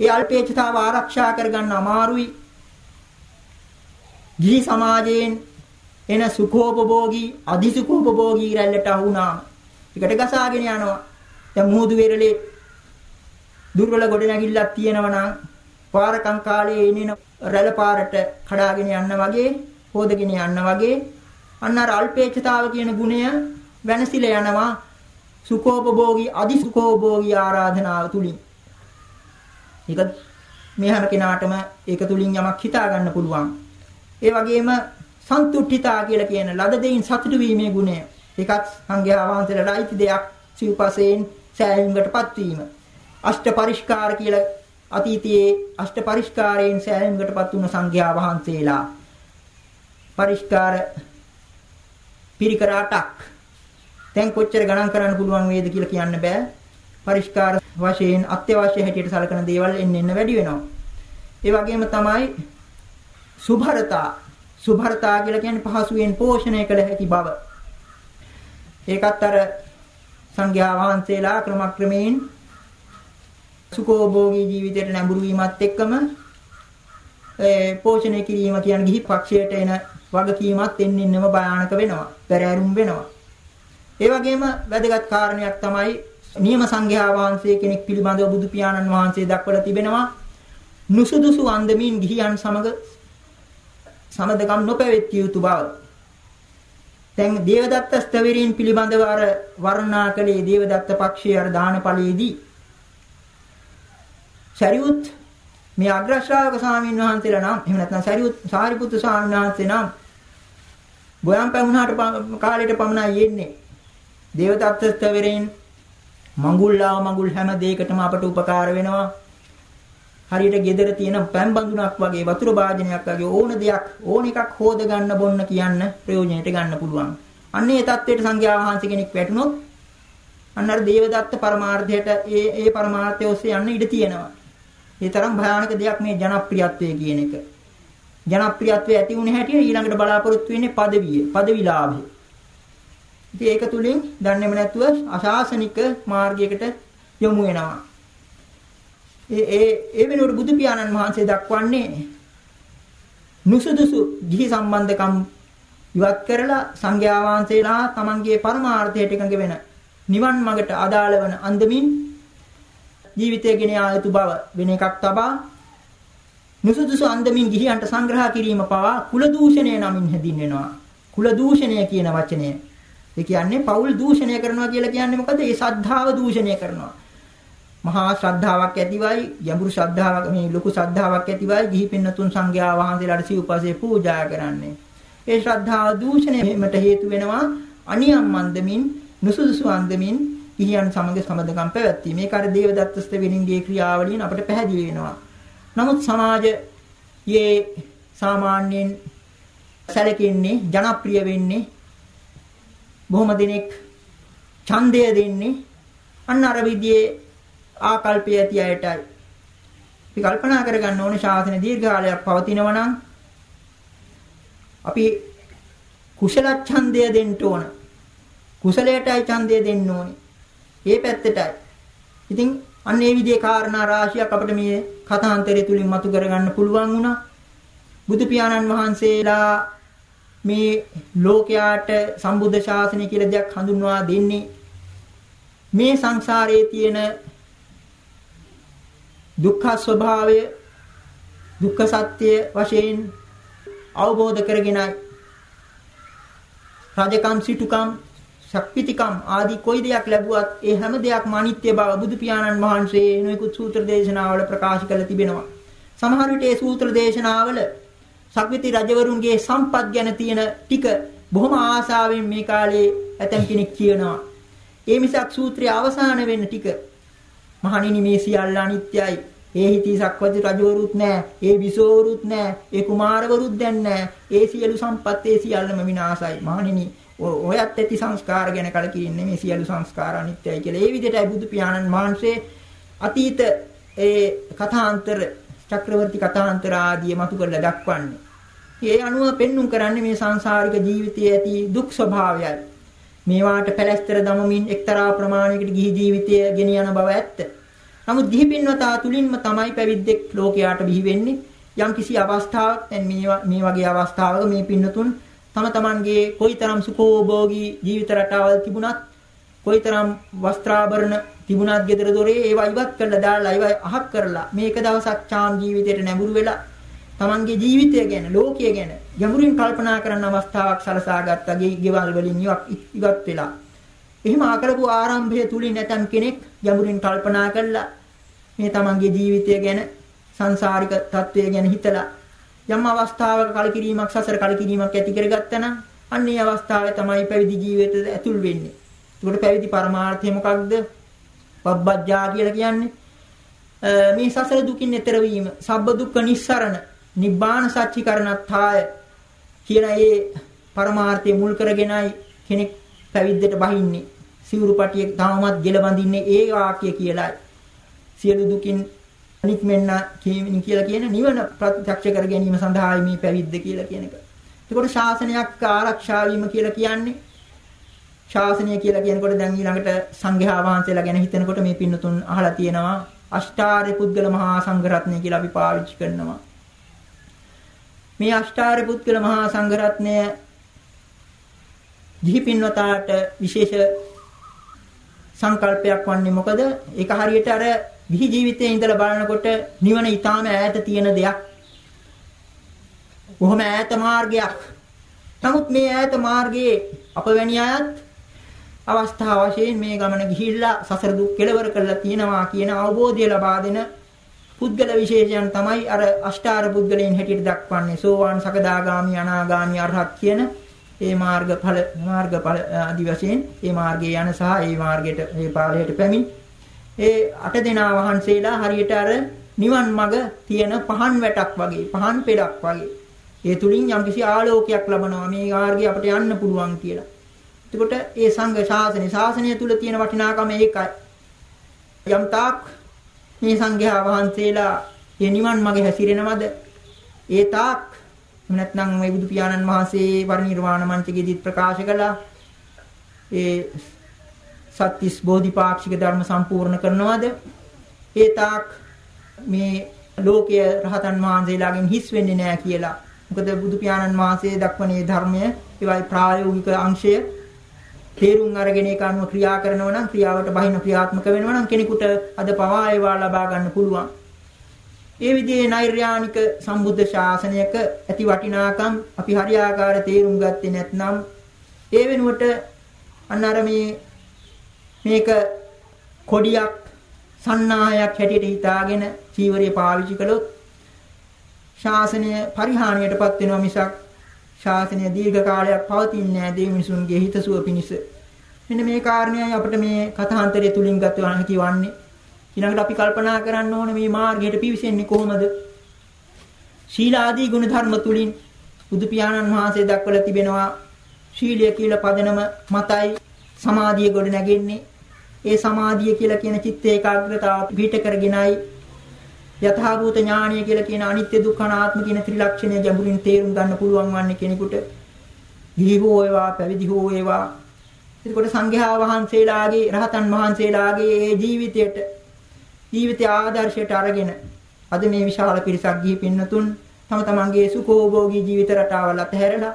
Speaker 3: ඒ අල්පේච්ඡතාව ආරක්ෂා කරගන්න අමාරුයි. ගිහි සමාජයෙන් එන සුඛෝපභෝගී අධිසුඛෝපභෝගී රැල්ලට අහුණාම එකට ගසාගෙන යනවා. දැන් මුහුදු වෙරළේ දුර්වල ගොඩනැගිල්ලක් තියෙනවා නම් පාරකම් කාලේ එනින රැළ පාරට කඩාගෙන යන්න වගේ හොදගෙන යන්න වගේ අන්න අර අල්පේච්ඡතාව කියන ගුණය වෙනසිලා යනවා සුඛෝපභෝගී අදි සුඛෝපභෝගී ආරාධනාව තුලින්. ඒක මේ හැම කෙනාටම ඒක තුලින් යමක් හිතා ගන්න පුළුවන්. ඒ වගේම සන්තුට්ඨිතා කියලා කියන ලද දෙයින් සතුටු වීමේ ගුණය. ඒකත් සංඝයා වහන්සේලාට අයිති දෙයක් සිව්පසයෙන් සෑහීමකටපත් වීම. අෂ්ට පරිස්කාර කියලා අතීතයේ අෂ්ට පරිස්කාරයෙන් සෑහීමකටපත් වුණ සංඝයා වහන්සේලා පරිස්කාර පිරිකර 8ක් දැන් කොච්චර ගණන් කරන්න පුළුවන් වේද කියලා කියන්න බෑ. පරිස්කාර වශයෙන් අත්‍යවශ්‍ය හැටියට සලකන දේවල් එන්න එන්න වැඩි වෙනවා ඒ වගේම තමයි සුභරතා. සුභරතා කියලා කියන්නේ පහසුවෙන් පෝෂණය කළ හැකි බව. ඒකත් අර සංඝයා වහන්සේලා ක්‍රමක්‍රමයෙන් සුඛෝභෝගී ජීවිතයට නැඹුරු වීමත් එක්කම ඒ පෝෂණය කිරීම කියන ගිහි පක්ෂයට එන වගකීමත් එන්නින්ම භයානක වෙනවා. පෙරහැරුම් වෙනවා. ඒ වගේම වැදගත් කාරණයක් තමයි නියම සංඝයා වහන්සේ කෙනෙක් පිළිබඳව බුදු පියාණන් වහන්සේ දක්වලා තිබෙනවා. නුසුදුසු අන්දමින් ගිහියන් සමග සමදකම් නොපැවැත්විය යුතු බව. දැන් දේවදත්ත ස්තවරීන් පිළිබඳව අර වර්ණනා කළේ දේවදත්ත පක්ෂයේ අර දානපලයේදී සරියුත් මේ අග්‍රශ්‍රාවක ස්වාමීන් වහන්සේලා නම් එහෙම නැත්නම් සරියුත් සාරිපුත්තු ස්වාමීන් වහන්සේ නම් ගෝයම් පැමුණාට කාලයට පමණයි යෙන්නේ. දේවදත්තස්තවරෙන් මඟුල්ලාව මඟුල් හැම දෙයකටම අපට උපකාර වෙනවා. හරියට gedara තියෙන පැම් බඳුනක් වගේ වතුර භාජනයක් වගේ ඕන දෙයක් ඕන එකක් හොද ගන්න බොන්න කියන්න ප්‍රයෝජනෙට ගන්න පුළුවන්. අන්නේ தത്വයට සංඝයා වහන්සේ කෙනෙක් වැටුණොත් අන්න අර දේවදත්ත පරමාර්ථයට ඒ ඒ පරමාර්ථය ඔස්සේ යන්න ඉඩ තියෙනවා. ඒ තරම් භයානක දෙයක් මේ ජනප්‍රියත්වය කියන එක. ජනප්‍රියත්වය ඇති වුණ හැටි ඊළඟට බලාපොරොත්තු වෙන්නේ පදවිය, පදවිලාභය. ඉතින් ඒක තුලින් දන්නේම නැතුව අශාසනික මාර්ගයකට යොමු වෙනවා. ඒ ඒ ඒ වෙනුවට බුදු පියාණන් වහන්සේ දක්වන්නේ නුසුදුසු ගිහි සම්බන්ධකම් ඉවත් කරලා සංඝයා වහන්සේලා තමන්ගේ පරමාර්ථයට එකඟ වෙන නිවන් මඟට අදාළ වන අන්දමින් ජීවිතය ගෙන යා යුතු බව වෙන එකක් තබා නුසුදුසු අන්දමින් ගිහියන්ට සංග්‍රහ කිරීම පවා කුල දූෂණය නමින් හැදින්වෙනවා. කුල දූෂණය කියන වචනය. ඒ කියන්නේ පෞල් දූෂණය කරනවා කියලා කියන්නේ මොකද? ඒ ශ්‍රද්ධාව දූෂණය කරනවා. මහා ශ්‍රද්ධාවක් ඇතිවයි, යඹුරු ශ්‍රද්ධාවක් මේ ලොකු ශ්‍රද්ධාවක් ඇතිවයි ගිහි පින්නතුන් සංඝයා වහන්සේලාට සිව්පසේ පූජා කරන්නේ. ඒ ශ්‍රද්ධාව දූෂණයට හේතු වෙනවා අනියම් මන්දමින් නුසුදුසු අන්දමින් ගිහියන් සමග සමදකම් පැවැත්වීම. මේක අර දේවදත්ත ස්තවිනින්ගේ ක්‍රියාවලියෙන් අපිට පැහැදිලි වෙනවා. නමුත් සමාජයේ සාමාන්‍යයෙන් සැලකෙන්නේ ජනප්‍රිය වෙන්නේ බොහොම දෙනෙක් ඡන්දය දෙන්නේ අන්න අර විදිහේ ආකල්පය ඇති අයටයි. අපි කල්පනා කරගන්න ඕනේ ශාසන දීර්ඝ කාලයක් පවතිනවා නම් අපි කුසල ඡන්දය දෙන්න ඕන. කුසලයටයි ඡන්දය දෙන්න ඕනේ. ඒ පැත්තටයි. ඉතින් අන්න ඒ විදිහේ කාරණා රාශියක් අපිට මේ කථාන්තරය තුලින් මතු කරගන්න පුළුවන් වුණා. බුදු පියාණන් වහන්සේලා මේ ලෝකයාට සම්බුද්ධ ශාසනය කියලා දෙයක් හඳුන්වා දෙන්නේ මේ සංසාරයේ තියෙන දුක්ඛ ස්වභාවය දුක්ඛ සත්‍ය වශයෙන් අවබෝධ කරගෙනයි රජකම් සිටුකම් ශක්තිතිකම් ආදී කොයි දෙයක් ලැබුවත් ඒ හැම දෙයක්ම අනිත්‍ය බව බුදු පියාණන් වහන්සේ නොයෙකුත් සූත්‍ර දේශනාවල ප්‍රකාශ කළ තිබෙනවා. සමහර විට ඒ සූත්‍ර දේශනාවල ශක්තිති රජවරුන්ගේ සම්පත් ගැන තියෙන ටික බොහොම ආසාවෙන් මේ කාලේ ඇතම් කෙනෙක් කියනවා. ඒ මිසක් සූත්‍රය අවසාන වෙන්න ටික මහණෙනි මේ සියල්ල අනිත්‍යයි. ඒ හිතී සක්වති රජවරුත් නැහැ. ඒ විසෝවරුත් නැහැ. ඒ කුමාරවරුත් දැන් නැහැ. ඒ සියලු සම්පත් ඒ සියල්ලම විනාශයි. මහණෙනි ඔයත් ඇති සංස්කාර ගැන කලකිරින්නේ මේ සියලු සංස්කාර අනිත්‍යයි කියලා. ඒ විදිහටයි බුදු පියාණන් වහන්සේ අතීත ඒ කථාන්තර චක්‍රවර්ති කථාන්තර ආදී මතු කරලා දක්වන්නේ. ඒ අනුව පෙන්눔 කරන්නේ මේ සංසාරික ජීවිතයේ ඇති දුක් ස්වභාවයයි. මේවාට පැලැස්තර දමමින් එක්තරා ප්‍රමාණයකට ගිහි ජීවිතය ගෙන යන බව ඇත්ත. නමුත් ගිහි පින්වතා තුලින්ම තමයි පැවිද්දෙක් ලෝකයට බිහි වෙන්නේ. යම් කිසි අවස්ථාවක් දැන් මේ වගේ අවස්ථාවක මේ පින්නතුන් තම තමන්ගේ කොයිතරම් සුඛෝභෝගී ජීවිත රටාවල් තිබුණත් කොයිතරම් වස්ත්‍රාභරණ තිබුණත් ගෙදර දොරේ ඒවා ඉවත් කරලා දාලා ඒවා අහක් කරලා මේක දවසක් චාම් ජීවිතයට නැඹුරු වෙලා තමන්ගේ ජීවිතය ගැන ලෝකය ගැන ගැඹුරින් කල්පනා කරන අවස්ථාවක් සලසා ගත්තා ගෙවල් වලින් ඉවත් වෙලා. එහෙම ආකරපු ආරම්භය තුලින් නැතම් කෙනෙක් ගැඹුරින් කල්පනා කළා මේ තමන්ගේ ජීවිතය ගැන සංසාරික తත්වය ගැන හිතලා යම් අවස්ථාවක කලකිරීමක් සසර කලකිරීමක් ඇති කරගත්තා නම් අන්න ඒ අවස්ථාවේ තමයි පැවිදි ජීවිතයට ඇතුල් වෙන්නේ. ඒකට පැවිදි පරමාර්ථය මොකක්ද? පබ්බජ්ජා කියලා කියන්නේ මේ සසර දුකින් එතර වීම, සබ්බ දුක්ඛ නිස්සරණ, නිබ්බාන සච්චිකරණත්ථාය කියන ඒ පරමාර්ථය මුල් කරගෙනයි කෙනෙක් පැවිද්දට බහින්නේ. සිවුරු පටිය තාමත් ගෙල බඳින්නේ ඒ වාක්‍ය කියලායි. සියලු දුකින් නික්මෙන්න කියලා කියන නිවන ප්‍රත්‍යක්ෂ කර ගැනීම සඳහායි මේ පැවිද්ද කියලා කියන එක. එතකොට ශාසනයක් ආරක්ෂා වීම කියලා කියන්නේ ශාසනය කියලා කියනකොට දැන් ඊළඟට සංඝයා වහන්සේලා ගැන හිතනකොට මේ පින්නතුන් අහලා තියෙනවා අෂ්ටාර්ය පුද්ගල මහා සංඝරත්නය කියලා අපි පාවිච්චි කරනවා. මේ අෂ්ටාර්ය පුද්ගල මහා සංඝරත්නය දිහි පින්වතාට විශේෂ සංකල්පයක් වන්නේ මොකද? ඒක හරියට අර ගිහි ජීවිතයේ ඉඳලා බලනකොට නිවන ඊටාම ඈත තියෙන දෙයක්. කොහොම ඈත මාර්ගයක්. නමුත් මේ ඈත මාර්ගයේ අපවැනි අයත් අවස්ථාව වශයෙන් මේ ගමන ගිහිල්ලා සසර දුක් කෙලවර කරලා තියෙනවා කියන අවබෝධය ලබා දෙන පුද්ගල විශේෂයන් තමයි අර අෂ්ටාර පුද්ගලයන් හැටියට දක්වන්නේ. සෝවාන් සකදාගාමි අනාගාමි අරහත් කියන ඒ මාර්ගඵල මාර්ගඵල ආදි වශයෙන් ඒ මාර්ගයේ යන සහ ඒ මාර්ගයට ඒ පාළයට පැමිණ ඒ අට දෙනා වහන්සේලා හරියට අර නිවන් මඟ තියෙන පහන් වැටක් වගේ පහන් පෙළක් වගේ ඒ තුලින් යම්කිසි ආලෝකයක් ලබනවා මේ මාර්ගය අපිට යන්න පුළුවන් කියලා. එතකොට ඒ සංඝ ශාසනය ශාසනය තුල තියෙන වටිනාකම ඒකයි. යම් තාක් මේ සංඝයා වහන්සේලා මේ නිවන් මඟ හැසිරෙනවද? ඒ තාක් නැත්නම් මේ බුදු පියාණන් වහන්සේ පරිනිර්වාණ මංචකයේදී ප්‍රකාශ කළා. ඒ සත්‍තිස් බෝධිපාක්ෂික ධර්ම සම්පූර්ණ කරනවද? ඒ තාක් මේ ලෝකයේ රහතන් වහන්සේලාගෙන් හිස් වෙන්නේ නැහැ කියලා. මොකද බුදු පියාණන් වහන්සේ දක්වන ධර්මය ඒවයි ප්‍රායෝගික අංශය තේරුම් අරගෙන ඒක අනුව ක්‍රියා කරනවා නම් ක්‍රියාවට බහින ක්‍රියාත්මක වෙනවා නම් කෙනෙකුට අද පවා ඒවා ලබා ගන්න පුළුවන්. ඒ විදිහේ නෛර්යානික සම්බුද්ධ ශාසනයක ඇති වටිනාකම් අපි හරියාකාර තේරුම් ගත්තේ නැත්නම් ඒ වෙනුවට අන්න අර මේ මේක කොඩියක් සන්නාහයක් හැටියට හිතාගෙන චීවරය පාවිච්චි කළොත් ශාසනය පරිහානියටපත් වෙනවා මිසක් ශාසනය දීර්ඝ කාලයක් පවතින්නේ නැහැ දේ මිනිසුන්ගේ හිතසුව පිණිස. මෙන්න මේ කාරණේයි අපිට මේ කථාන්තරය තුලින් ගත කිවන්නේ. ඊළඟට අපි කල්පනා කරන්න ඕනේ මේ මාර්ගයට පිවිසෙන්නේ කොහොමද? ශීලාදී ගුණ ධර්ම තුලින් බුදු පියාණන් වහන්සේ දක්වලා තිබෙනවා ශීලය කියලා පදනම මතයි සමාධිය ගොඩ නැගෙන්නේ ඒ සමාධිය කියලා කියන චිත්ත ඒකාග්‍රතාව පිට කරගෙනයි යථාභූත ඥානය කියලා කියන අනිත්‍ය දුක්ඛ අනාත්ම කියන ත්‍රිලක්ෂණය ගැඹුරින් තේරුම් ගන්න පුළුවන් වන්නේ කෙනෙකුට. ගිහි හෝ ඒවා පැවිදි හෝ ඒවා. එතකොට සංඝයා වහන්සේලාගේ රහතන් වහන්සේලාගේ ඒ ජීවිතයට ජීවිතය ආදර්ශයට අරගෙන අද මේ විශාල පිරිසක් ගිහි පින්නතුන් තම තමන්ගේ සුඛෝභෝගී ජීවිත රටාවල් අතහැරලා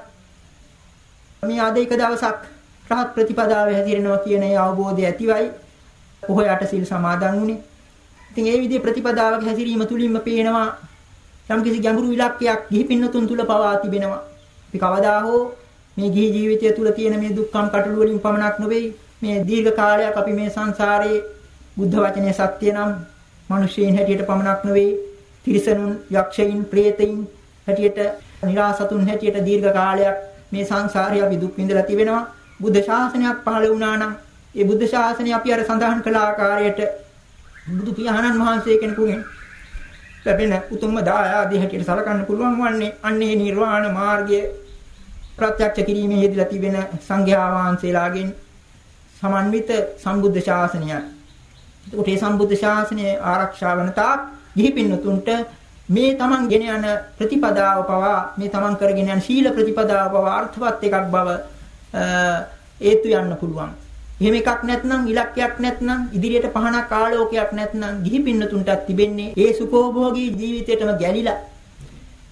Speaker 3: මේ ආද එක දවසක් රහත් ප්‍රතිපදාවේ හැදිරෙනවා කියන ඒ අවබෝධය ඇතිවයි පොහොයට සිල් සමාදන් වුනේ. ඉතින් ඒ විදිහේ ප්‍රතිපදාවක හැසිරීම තුලින්ම පේනවා යම්කිසි ගැඹුරු ඉලක්කයක් ගිහි පින්නතුන් තුල පවා තිබෙනවා. අපි කවදා හෝ මේ ගිහි ජීවිතය තුල තියෙන මේ දුක්ඛම් කටළු වලින් පමණක් නෙවෙයි මේ දීර්ඝ කාලයක් අපි මේ සංසාරයේ බුද්ධ වචනේ සත්‍ය නම් මිනිසෙයින් හැටියට පමණක් නෙවෙයි තිරිසනුන් යක්ෂයින් ප්‍රේතයින් හැටියට නිරාසතුන් හැටියට දීර්ඝ කාලයක් මේ සංසාරේ අපි දුක් විඳලා තිබෙනවා බුද්ධ ශාසනයක් පහළ වුණා නම් ඒ බුද්ධ ශාසනය අපි අර සඳහන් කළ ආකාරයට බුදු පියාණන් වහන්සේ කෙනෙකුගෙන් ලැබෙන උතුම්ම දායාදී හැටියට සලකන්න පුළුවන් වන්නේ අන්නේ නිර්වාණ මාර්ගයේ ප්‍රත්‍යක්ෂ කිරීමේ යෙදලා තිබෙන සංඝයා වහන්සේලාගෙන් සමන්විත සම්බුද්ධ ශාසනයයි. එතකොට මේ සම්බුද්ධ ශාසනය ආරක්ෂා වන තාක් ගිහි පින්නතුන්ට මේ තමන් ගෙන යන ප්‍රතිපදාව පවා මේ තමන් කරගෙන යන ශීල ප්‍රතිපදාව පවා අර්ථවත් එකක් බව ඒතු යන්න පුළුවන්. එහෙම එකක් නැත්නම් ඉලක්කයක් නැත්නම් ඉදිරියට පහනක් ආලෝකයක් නැත්නම් ගිහි පින්නතුන්ටත් තිබෙන්නේ ඒ සුඛෝභෝගී ජීවිතයටම ගැලිලා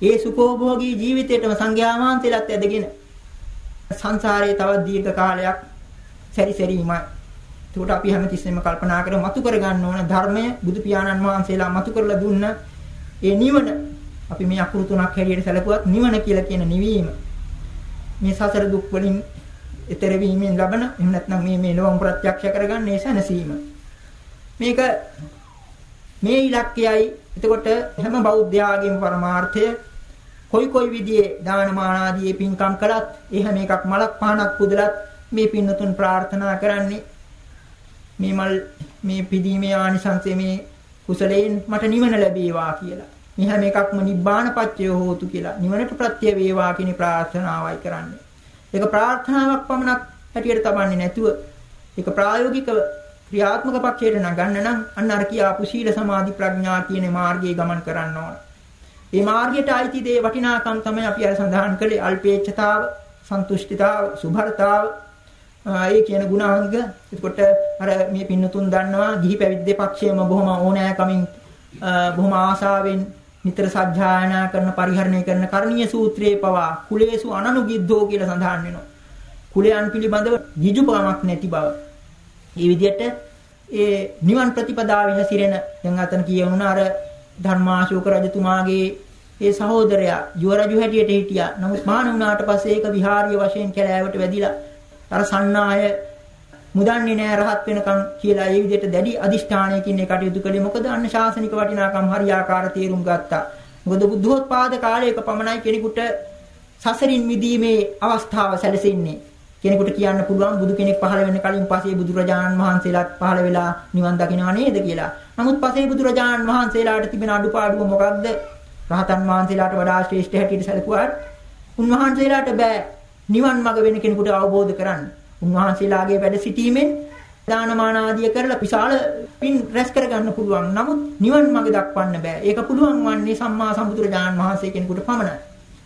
Speaker 3: ඒ සුඛෝභෝගී ජීවිතයටම සංඝයා වහන්සේලාත් ඇදගෙන සංසාරයේ තවත් දීර්ඝ කාලයක් සැරිසැරීමයි. ඒකට අපි හැමතිස්සෙම කල්පනා කරමු මතු කරගන්න ඕන ධර්මය බුදු පියාණන් වහන්සේලා මතු කරලා දුන්න ඒ නිවන අපි මේ අකුරු තුනක් හැටියට සැලකුවත් නිවන කියලා කියන නිවීම මේ සසර දුක් වලින් ඈතර වීමෙන් ලබන එහෙම නැත්නම් මේ මේ ලෝම ප්‍රත්‍යක්ෂ කරගන්න ඒ සැනසීම මේක මේ ඉලක්කයයි එතකොට හැම බෞද්ධයාගේම පරමාර්ථය කොයි කොයි විදිහේ දානමාන ආදී පින්කම් කළත් එහෙම එකක් මලක් පහනක් පුදලත් මේ පින්නතුන් ප්‍රාර්ථනා කරන්නේ මේ මල් මේ පිදීමේ ආනිසංසය මේ කුසලයෙන් මට නිවන ලැබේවා කියලා. මේ හැම එකක්ම නිබ්බාන පත්‍ය හෝතු කියලා. නිවනට ප්‍රත්‍ය වේවා කියන ප්‍රාර්ථනාවයි කරන්නේ. ඒක ප්‍රාර්ථනාවක් පමණක් හැටියට තබන්නේ නැතුව ඒක ප්‍රායෝගික ක්‍රියාත්මක පක්ෂයට නගන්න නම් අන්න අර කියාපු සීල සමාධි ප්‍රඥා කියන මාර්ගයේ ගමන් කරන්න ඕන. මේ මාර්ගයට අයිති දේ වටිනාකම් තමයි අපි අර සඳහන් කළේ අල්පේච්ඡතාව, සන්තුෂ්ඨිතාව, සුභරතාව, ඒ කියන ගුණාංග. එතකොට අර මේ පින්නතුන් දන්නවා ගිහි පැවිදි දෙපක්ෂයේම බොහොම ඕනෑකමින් බොහොම ආශාවෙන් නිතර සත්‍යයනා කරන පරිහරණය කරන කරණීය සූත්‍රයේ පවා කුලේසු අනනුගිද්දෝ කියලා සඳහන් වෙනවා. කුලයන් පිළිබඳව jijupamaක් නැති බව. මේ විදිහට ඒ නිවන් ප්‍රතිපදාවේ හැසිරෙන දැන් අතන කියවුණා අර ධර්මාශෝක රජතුමාගේ ඒ සහෝදරයා යුව රජු හැටියට හිටියා. නමුත් මහාන වුණාට පස්සේ ඒක විහාරීය වශයෙන් කැලෑවට වැදිලා අර සන්නාය මුදන්නේ නෑ රහත් වෙනකන් කියලා ඒ විදිහට දැඩි අදිෂ්ඨානයකින් ඒ කටයුතු කළේ මොකද අන්න ශාසනික වටිනාකම් හරියාකාර තේරුම් ගත්තා මොකද බුද්ධෝත්පාද කාලයක පමණයි කෙනෙකුට සසරින් මිදීමේ අවස්ථාව සැලසෙන්නේ කෙනෙකුට කියන්න පුළුවන් බුදු කෙනෙක් පහළ වෙන්න කලින් පසේ බුදුරජාණන් වහන්සේලාත් පහළ වෙලා නිවන් දකින්නව නේද කියලා. නමුත් පසේ බුදුරජාණන් වහන්සේලාට තිබෙන අඩුපාඩුව මොකක්ද? රහතන් වහන්සේලාට වඩා ශ්‍රේෂ්ඨ හැටියට සැලකුවාට උන්වහන්සේලාට බෑ නිවන් මඟ වෙන කෙනෙකුට අවබෝධ කරන්න. උන්වහන්සේලාගේ වැඩ සිටීමෙන් දානමාන ආදිය කරලා විශාල පින් රැස් කරගන්න පුළුවන්. නමුත් නිවන් මඟ දක්වන්න බෑ. ඒක පුළුවන් වන්නේ සම්මා සම්බුදුරජාණන් වහන්සේ කෙනෙකුට පමණයි.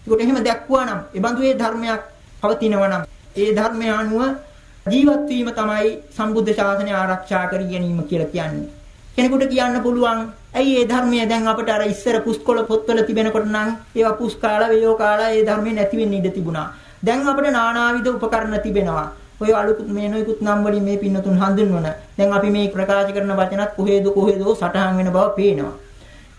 Speaker 3: ඒකට එහෙම දැක්වුවා නම්, ඒ බඳු ඒ ධර්මයක් පවතිනවා නම්, ඒ ධර්මය අනුව ජීවත් වීම තමයි සම්බුද්ධ ශාසනය ආරක්ෂා කර ගැනීම කියලා කියන්නේ. කෙනෙකුට කියන්න පුළුවන් ඇයි මේ ධර්මය දැන් අපට අර ඉස්සර පුස්කොළ පොත්වල තිබෙනකොට නම් ඒවා පුස්කාලා වේයෝ කාලා ඒ ධර්මේ නැති වෙන්න ඉඩ තිබුණා. දැන් අපිට නානාවිද උපකරණ තිබෙනවා. ඔය අලුත් මේ නොයිකුත් නම් වලින් මේ පින්නතුන් හඳුන්වන. දැන් අපි මේ ප්‍රකාශ කරන වචනත් කොහෙද කොහෙදෝ සටහන් වෙන බව පේනවා.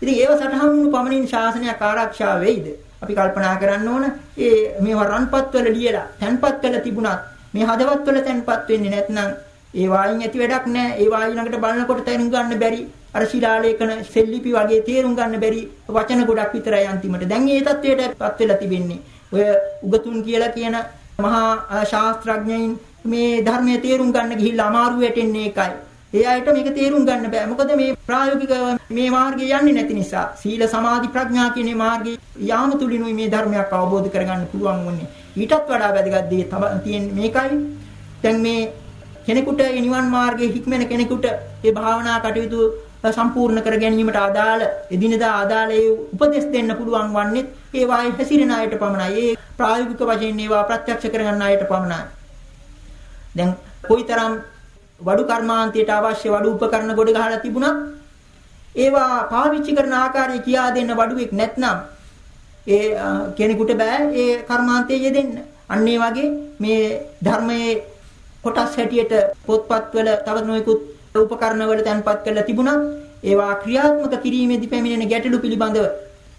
Speaker 3: ඉතින් ඒව සටහන් වුණු පමණින් ශාසනයක් ආරක්ෂා වෙයිද? අපි කල්පනා කරන්න ඕන ඒ මේවා රන්පත් වල ලියලා, තැන්පත් වල තිබුණත් මේ හදවත් වල තැන්පත් වෙන්නේ නැත්නම් ඒ වායින් ඇති වැඩක් නැහැ. ඒ වායි ළඟට බලනකොට තේරුම් ගන්න බැරි. අර ශිලාලේඛන සෙල්ලිපි වගේ තේරුම් ගන්න බැරි වචන ගොඩක් විතරයි අන්තිමට. දැන් මේ தത്വයටපත් වෙලා තිබෙන්නේ. ඔය උගතුන් කියලා කියන මහා ශාස්ත්‍රඥයින් මේ ධර්මයේ තේරුම් ගන්න ගිහිල්ලා අමාරු වෙටෙන්නේ ඒකයි. ඒ අයට මේක තේරුම් ගන්න බෑ. මොකද මේ ප්‍රායෝගිකව මේ මාර්ගය යන්නේ නැති නිසා. සීල සමාධි ප්‍රඥා කියන මාර්ගය යාම තුලිනුයි මේ ධර්මයක් අවබෝධ කරගන්න පුළුවන් වුනේ. ඊටත් වඩා වැදගත් දේ තියෙන්නේ මේකයි. දැන් මේ කෙනෙකුට නිවන් මාර්ගයේ හික්මෙන කෙනෙකුට මේ භාවනා කටයුතු සම්පූර්ණ කර ගැනීමට අදාළ එදිනදා අදාළ ඒ උපදෙස් දෙන්න පුළුවන් වන්නේ ඒ වායි හැසිරෙන අයට පමණයි. ඒ ප්‍රායෝගික වශයෙන් ඒවා ප්‍රත්‍යක්ෂ කරගන්න අයට පමණයි. දැන් කොයිතරම් වඩු කර්මාන්තයට අවශ්‍ය වඩු උපකරණ ගොඩ ගහලා තිබුණත් ඒවා පාවිච්චි කරන ආකාරය කියා දෙන්න වඩුවෙක් නැත්නම් ඒ කෙනෙකුට බෑ ඒ කර්මාන්තයේ යෙදෙන්න. අන්න ඒ වගේ මේ ධර්මයේ කොටස් හැටියට පොත්පත්වල තව නොයෙකුත් උපකරණ වල තැන්පත් කරලා තිබුණත්
Speaker 2: ඒවා ක්‍රියාත්මක කිරීමේදී පැමිණෙන ගැටලු පිළිබඳව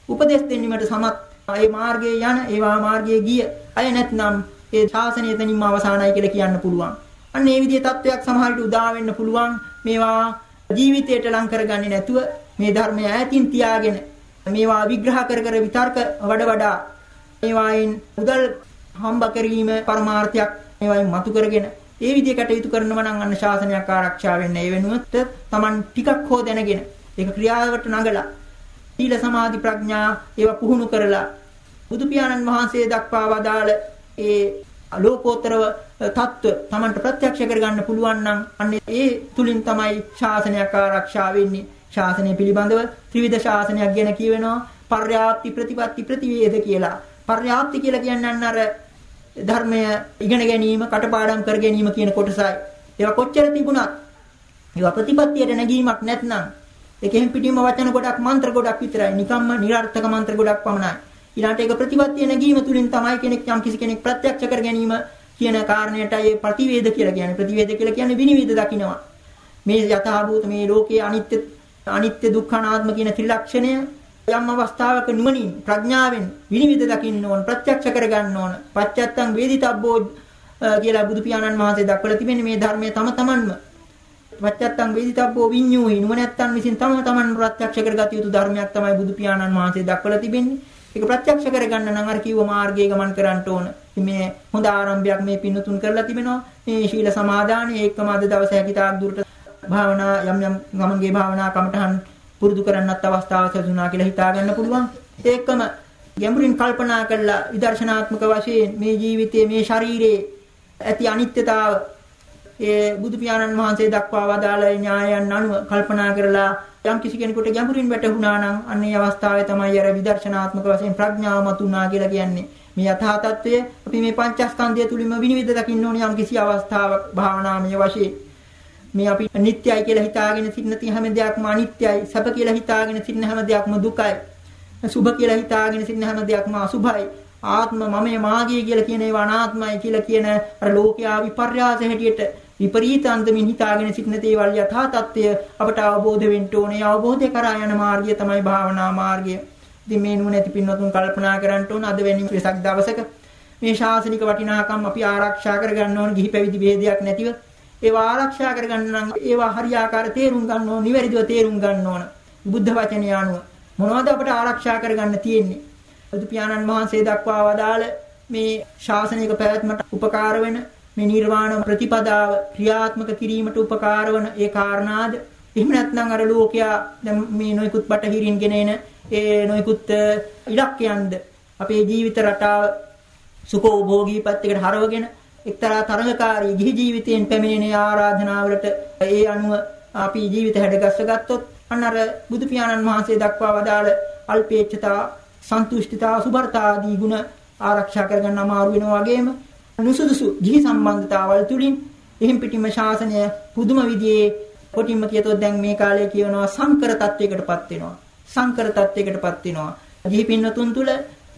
Speaker 2: උපදෙස් දෙන්නීමට සමත් ඒ මාර්ගයේ යන ඒවා මාර්ගයේ ගිය අය නැත්නම් ඒ ශාසනය එතනින්ම අවසానයි කියලා කියන්න පුළුවන්. අන්න ඒ විදිහේ තත්වයක් සමහර විට උදා වෙන්න පුළුවන්. මේවා ජීවිතයට ලං කරගන්නේ නැතුව මේ ධර්මය ඈතින් තියාගෙන මේවා විග්‍රහ කර කර විතර්ක වඩ වඩා මේවායින් මුදල් හම්බ කිරීම පරමාර්ථයක් මේවායින් මතු කරගෙන ඒ විදිහට කටයුතු කරනවා නම් අන්න ශාසනයක් ආරක්ෂා වෙන්න ඒ වෙනුවට Taman ටිකක් හෝ දැනගෙන ඒක ක්‍රියාවට නගලා සීල සමාධි ප්‍රඥා ඒවා පුහුණු කරලා බුදු පියාණන් වහන්සේ දක්වා වදාළ ඒ ලෝකෝත්තරව தত্ত্ব Tamanට ප්‍රත්‍යක්ෂ කරගන්න පුළුවන් නම් අන්න ඒ තුලින් තමයි ශාසනයක් ආරක්ෂා වෙන්නේ. ශාසනය පිළිබඳව ත්‍රිවිධ ශාසනයක් ගැන කියවෙනවා. පර්යාප්ති ප්‍රතිපatti ප්‍රතිවේද කියලා. පර්යාප්ති කියලා කියන්නේ අර ධර්මය ඉගෙන ගැනීම, කටපාඩම් කර ගැනීම කියන කොටසයි. ඒවා කොච්චර තිබුණත් ඒවා ප්‍රතිපත්තියට නැගීමක් නැත්නම් ඒක එහෙම් පිටීම වචන ගොඩක්, මන්ත්‍ර ගොඩක් විතරයි. නිකම්ම નિરර්ථක මන්ත්‍ර ගොඩක් පමණයි. ඊළාට ඒක ප්‍රතිපත්තිය නැගීම තුලින් තමයි කෙනෙක් යම් කිසි කෙනෙක් ප්‍රත්‍යක්ෂ කර ගැනීම කියන කාරණයට ඒ ප්‍රතිවේද කියලා කියන්නේ. ප්‍රතිවේද කියලා කියන්නේ විනිවිද දකින්නවා මේ යථාභූත මේ ලෝකයේ අනිත්‍ය අනිත්‍ය දුක්ඛ අනාත්ම කියන ත්‍රිලක්ෂණය යම් අවස්ථාවක නුමනින් ප්‍රඥාවෙන් විනිවිද දකින්න ඕන ප්‍රත්‍යක්ෂ කරගන්න ඕන. පච්චත්තං වේදිතබ්බෝ කියලා බුදු පියාණන් වහන්සේ දක්වලා තිබෙන්නේ මේ ධර්මය තම තමන්ම. පච්චත්තං වේදිතබ්බෝ විඤ්ඤූහි නුවණැත්තන් විසින් තම තමන් ප්‍රත්‍යක්ෂ කරගත යුතු ධර්මයක් තමයි බුදු පියාණන් වහන්සේ දක්වලා තිබෙන්නේ. ඒක ප්‍රත්‍යක්ෂ කරගන්න නම් අර කිව්ව මාර්ගයේ ගමන් කරන්න ඕන. මේ හොඳ ආරම්භයක් මේ පින්නතුන් කරලා තිබෙනවා. මේ ශීල සමාදානයේ ඒකම අද දවසේ හැකිතාක් දුරට භාවනා යම් යම් ගමන්ගේ භාවනා කමටහන් පුරුදු කරන්නත් අවස්ථාවක් ලැබුණා කියලා හිතා ගන්න පුළුවන්. ඒකම ගැඹුරින් කල්පනා කළා විදර්ශනාත්මක වශයෙන් මේ ජීවිතයේ මේ ශරීරයේ ඇති අනිත්‍යතාව ඒ බුදු පියාණන් වහන්සේ දක්වා වදාළ න්‍යායයන් අනුව කල්පනා කරලා යම් කිසි කෙනෙකුට ගැඹුරින් වැටහුණා නම් අන්නේ අවස්ථාවේ තමයි අර විදර්ශනාත්මක වශයෙන් ප්‍රඥාව මතුණා කියලා කියන්නේ. මේ යථා තත්වය අපි මේ පංචස්කන්ධය තුලින්ම විනිවිද දකින්න ඕනේ යම් කිසි අවස්ථාවක් භාවනාමය වශයෙන්. මේ අපි නිට්ටයයි කියලා හිතාගෙන සිටින හැම දෙයක්ම අනිත්‍යයි සැප කියලා හිතාගෙන සිටින හැම දෙයක්ම දුකයි සුභ කියලා හිතාගෙන සිටින හැම දෙයක්ම අසුභයි ආත්ම මමයේ මාගේ කියලා කියන ඒවා අනාත්මයි කියලා කියන අර ලෝකයා විපර්යාස හැටියට විපරීත අන්දමින් හිතාගෙන සිටින දේවල් යථා තත්ත්වය අපට අවබෝධ වෙන්න ඕනේ. අවබෝධය කරා යන මාර්ගය තමයි භාවනා මාර්ගය. ඉතින් මේ නුවණැති පින්වතුන් කල්පනා කරන්න ඕන. අද වෙනි වෙසක් දවසක මේ ශාසනික වටිනාකම් අපි ආරක්ෂා කරගන්න ඕන. ගිහි පැවිදි ભેදයක් නැතිව ඒවා ආරක්ෂා කරගන්න නම් ඒවා හරියාකාර තේරුම් ගන්න ඕන, නිවැරදිව තේරුම් ගන්න ඕන. බුද්ධ වචනය අනුව මොනවද අපට ආරක්ෂා කරගන්න තියෙන්නේ? බුදු පියාණන් වහන්සේ දක්වා වදාළ මේ ශාසනික පැවැත්මට උපකාර වෙන මේ නිර්වාණ ප්‍රතිපදාව ක්‍රියාත්මක කිරීමට උපකාර වන ඒ කාරණාද? එහෙම නැත්නම් අර ලෝකයා දැන් මේ නොයිකුත් බටහිරින් ගෙන එන ඒ නොයිකුත් ඉලක්කයන්ද අපේ ජීවිත රටාව සුඛෝභෝගී පැත්තකට හරවගෙන එක්තරා තරඟකාරී ගිහි ජීවිතයෙන් පැමිණෙන ආරාධනාවලට ඒ අනුව අපි ජීවිත හැඩගස්ස ගත්තොත් අන්න අර බුදු පියාණන් වහන්සේ දක්වා වදාළ අල්පේච්ඡතා සන්තුෂ්ඨිතා සුබර්තා ආදී ගුණ ආරක්ෂා කරගන්න අමාරු වෙනවා වගේම නුසුදුසු ගිහි සම්බන්ධතාවල් තුලින් එහෙම් පිටිම ශාසනය පුදුම විදිහේ කොටින්ම කියතොත් දැන් මේ කාලේ කියනවා සංකර තත්වයකටපත් වෙනවා. සංකර තත්වයකටපත් වෙනවා. ගිහි පින්නතුන් තුල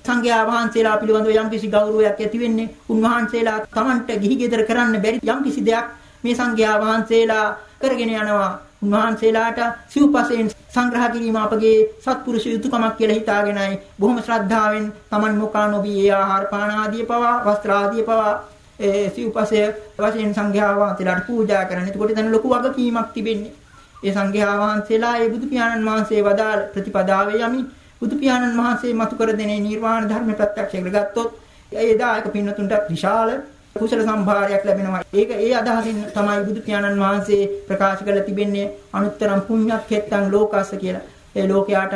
Speaker 2: සංඝයා වහන්සේලා පිළිබඳව යම්කිසි ගෞරවයක් ඇති වෙන්නේ උන්වහන්සේලා Tamanට ගිහි ගෙදර කරන්න බැරි යම්කිසි දෙයක් මේ සංඝයා වහන්සේලා කරගෙන යනවා. උන්වහන්සේලාට සිව්පසෙන් සංග්‍රහ කිරීම අපගේ සත්පුරුෂ යුතුයකමක් කියලා හිතාගෙනයි බොහොම ශ්‍රද්ධාවෙන් Taman මොකා නොබී ඒ ආහාර පාන ආදී පවා වස්ත්‍ර ආදී පවා ඒ සිව්පසය වශයෙන් සංඝයා වහන්සේලාට පූජා කරන්නේ. එතකොට එතන ලොකු වගකීමක් තිබෙන්නේ. ඒ සංඝයා වහන්සේලා ඒ බුදු පියාණන් වහන්සේ වදාළ ප්‍රතිපදාවේ යමින් බුදු පියාණන් වහන්සේ මතු කර දෙනේ නිර්වාණ ධර්ම ප්‍රත්‍යක්ෂ කරගත්තොත් එදා එක පින්නතුන්ට විශාල කුසල සම්භාරයක් ලැබෙනවා. ඒක ඒ අදහසින් තමයි බුදු පියාණන් වහන්සේ ප්‍රකාශ කරලා තිබෙන්නේ අනුත්තරම් පුඤ්ඤක්ඛෙත්තං ලෝකස්ස කියලා. ඒ ලෝකයාට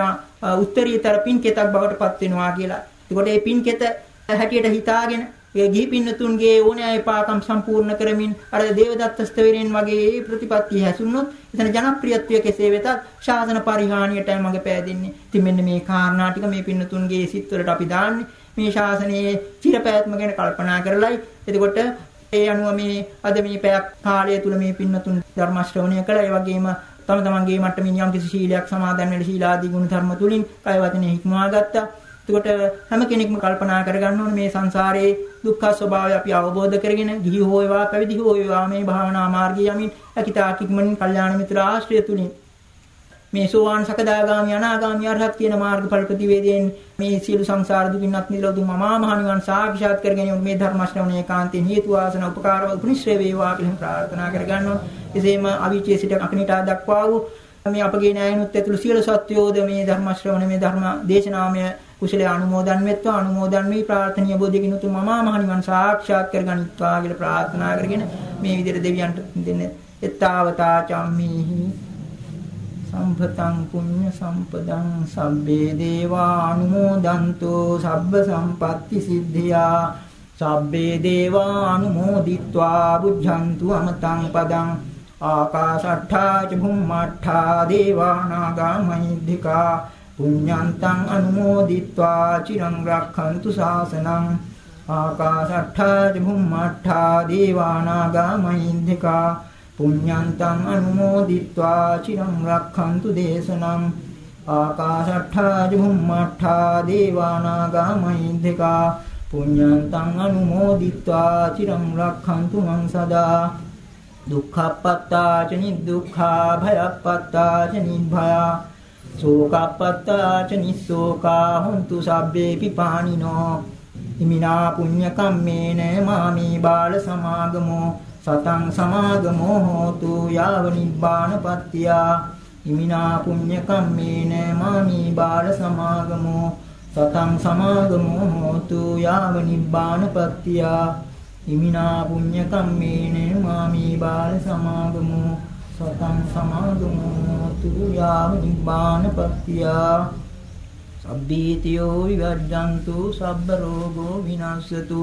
Speaker 2: උත්තරීතර පින්කෙතක් බවට පත් වෙනවා කියලා. ඒකට මේ පින්කෙත හැටියට හිතාගෙන ඒ ගිහි පින්නතුන්ගේ ඕනෑයි පාකම් සම්පූර්ණ කරමින් අර දේවදත්ත ස්තවරෙන් වගේ ඒ ප්‍රතිපත්තිය හැසුනොත් එතන ජනප්‍රියත්වය කෙසේ වෙතත් ශාසන පරිහානියටයි මඟ පෑදෙන්නේ. ඉතින් මෙන්න මේ කාරණා ටික මේ පින්නතුන්ගේ සිත්වලට අපි දාන්නේ මේ ශාසනයේ චිරපැවැත්ම ගැන කල්පනා කරලයි. එතකොට ඒ අනුව මේ අද මේ පැයක් කාලය තුල මේ පින්නතුන් ධර්ම ශ්‍රවණය කළා. ඒ වගේම තම තමන්ගේ මට්ටමින් යම් කිසි ශීලයක් සමාදන් වෙන ශීලාදී ගුණ ධර්ම තුලින් කය වචනේ හික්මවා ගත්තා. එතකොට හැම කෙනෙක්ම කල්පනා කරගන්න ඕනේ මේ සංසාරයේ දුක්ඛ ස්වභාවය අපි අවබෝධ කරගෙන ගිහි හෝ වේවා පැවිදි හෝ වේවා මේ භාවනා මාර්ගය යමින් අකිතා කික්මනින් කල්යාණ මිත්‍ර ආශ්‍රය තුලින් මේ සෝවාන් සකදාගාමි අනාගාමි අරහත් කියන මාර්ගඵල ප්‍රතිවේදයෙන් මේ සියලු සංසාර දුකින්වත් නිරෝධ දුම මහා මහ නිවන් සාක්ෂාත් කර ගැනීම මේ ධර්ම ශ්‍රවණයේ කාන්තේ හේතු වාසන උපකාර උපනිශ්‍රේ වේවා කියලා ප්‍රාර්ථනා කර ගන්නවා. එසේම අවිචේ සිට අකනිටා දක්වා වූ මේ අපගේ ණයනුත් ඇතුළු සියලු සත්වයෝද මේ ධර්ම ශ්‍රවණ මේ ධර්ම දේශනාමය කුසලයේ අනුමෝදන් වෙත්වා අනුමෝදන් වී ප්‍රාර්ථනීය බෝධිකින් උතුම් මමා මහ නිවන් සාක්ෂාත් කරගනිත්වා කියලා ප්‍රාර්ථනා කරගෙන මේ විදිහට දෙවියන්ට දෙන්නේ එත්තාවතා චම්මීහි සම්පතං පුඤ්ඤ සම්පදං සබ්බේ දේවා අනුමෝදන්තු සබ්බ සම්පatti සිද්ධියා සබ්බේ දේවා අනුමෝදිත්වා බුද්ධන්තු අමතං පදං ආකාශට්ඨා ච භුම්මාට්ඨා දේවානාගා මහිද්దికා පුඤ්ඤන්තං අනුමෝදිත්වා චිරං රක්ඛන්තු ශාසනං ආකාශට්ඨා ච භුම්මාට්ඨා දේවානාගා මහිද්దికා පුඤ්ඤන්තං අනුමෝදිත්වා චිරං රක්ඛන්තු දේශනං ආකාශට්ඨා ජුම්මට්ඨා දේවානාගා මහින්దికා පුඤ්ඤන්තං අනුමෝදිත්වා චිරං රක්ඛන්තු මං සදා දුක්ඛප්පත්තා ච නිදුක්ඛා භයප්පත්තා ච නිභයා සෝකප්පත්තා ච නිස්සෝකා හොන්තු සබ්බේපි පානිනෝ ඉමිනා පුඤ්ඤ කම්මේන මාමි බාල සමාගමෝ සතං සමාගමෝ හෝතු යාව නිබ්බානපත්තියා ඉමිනා පුඤ්ඤ කම්මේන මාමි බාල සමාගමෝ සතං සමාගමෝ හෝතු යාව නිබ්බානපත්තියා ඉමිනා පුඤ්ඤ කම්මේන මාමි බාල සමාගමෝ සතං සමාගමෝ හෝතු යාව නිබ්බානපත්තියා සබ්බීතියෝ විවර්ජන්තු සබ්බ රෝගෝ විනාශතු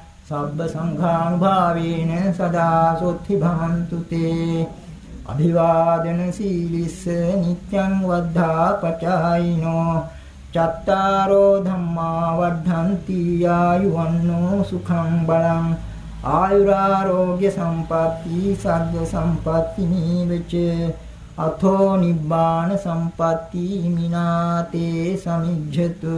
Speaker 2: සබ්බ සංඝානුභාවේන සදා සොත්ති භවන්තු තේ. අභිවාදන සීලිස්ස නිත්‍යං වද්ධා පචායිනෝ. චත්තාරෝ ධම්මා වද්ධන්ති ආයුවන්නෝ සුඛං බලං. ආයුරාරෝග්‍ය සම්පatti සග්ග සම්පatti නීවච. අතෝ නිබ්බාන සම්පatti මිනාතේ සමිජ්ජතු.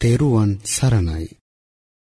Speaker 1: தேருவான் சரணாய்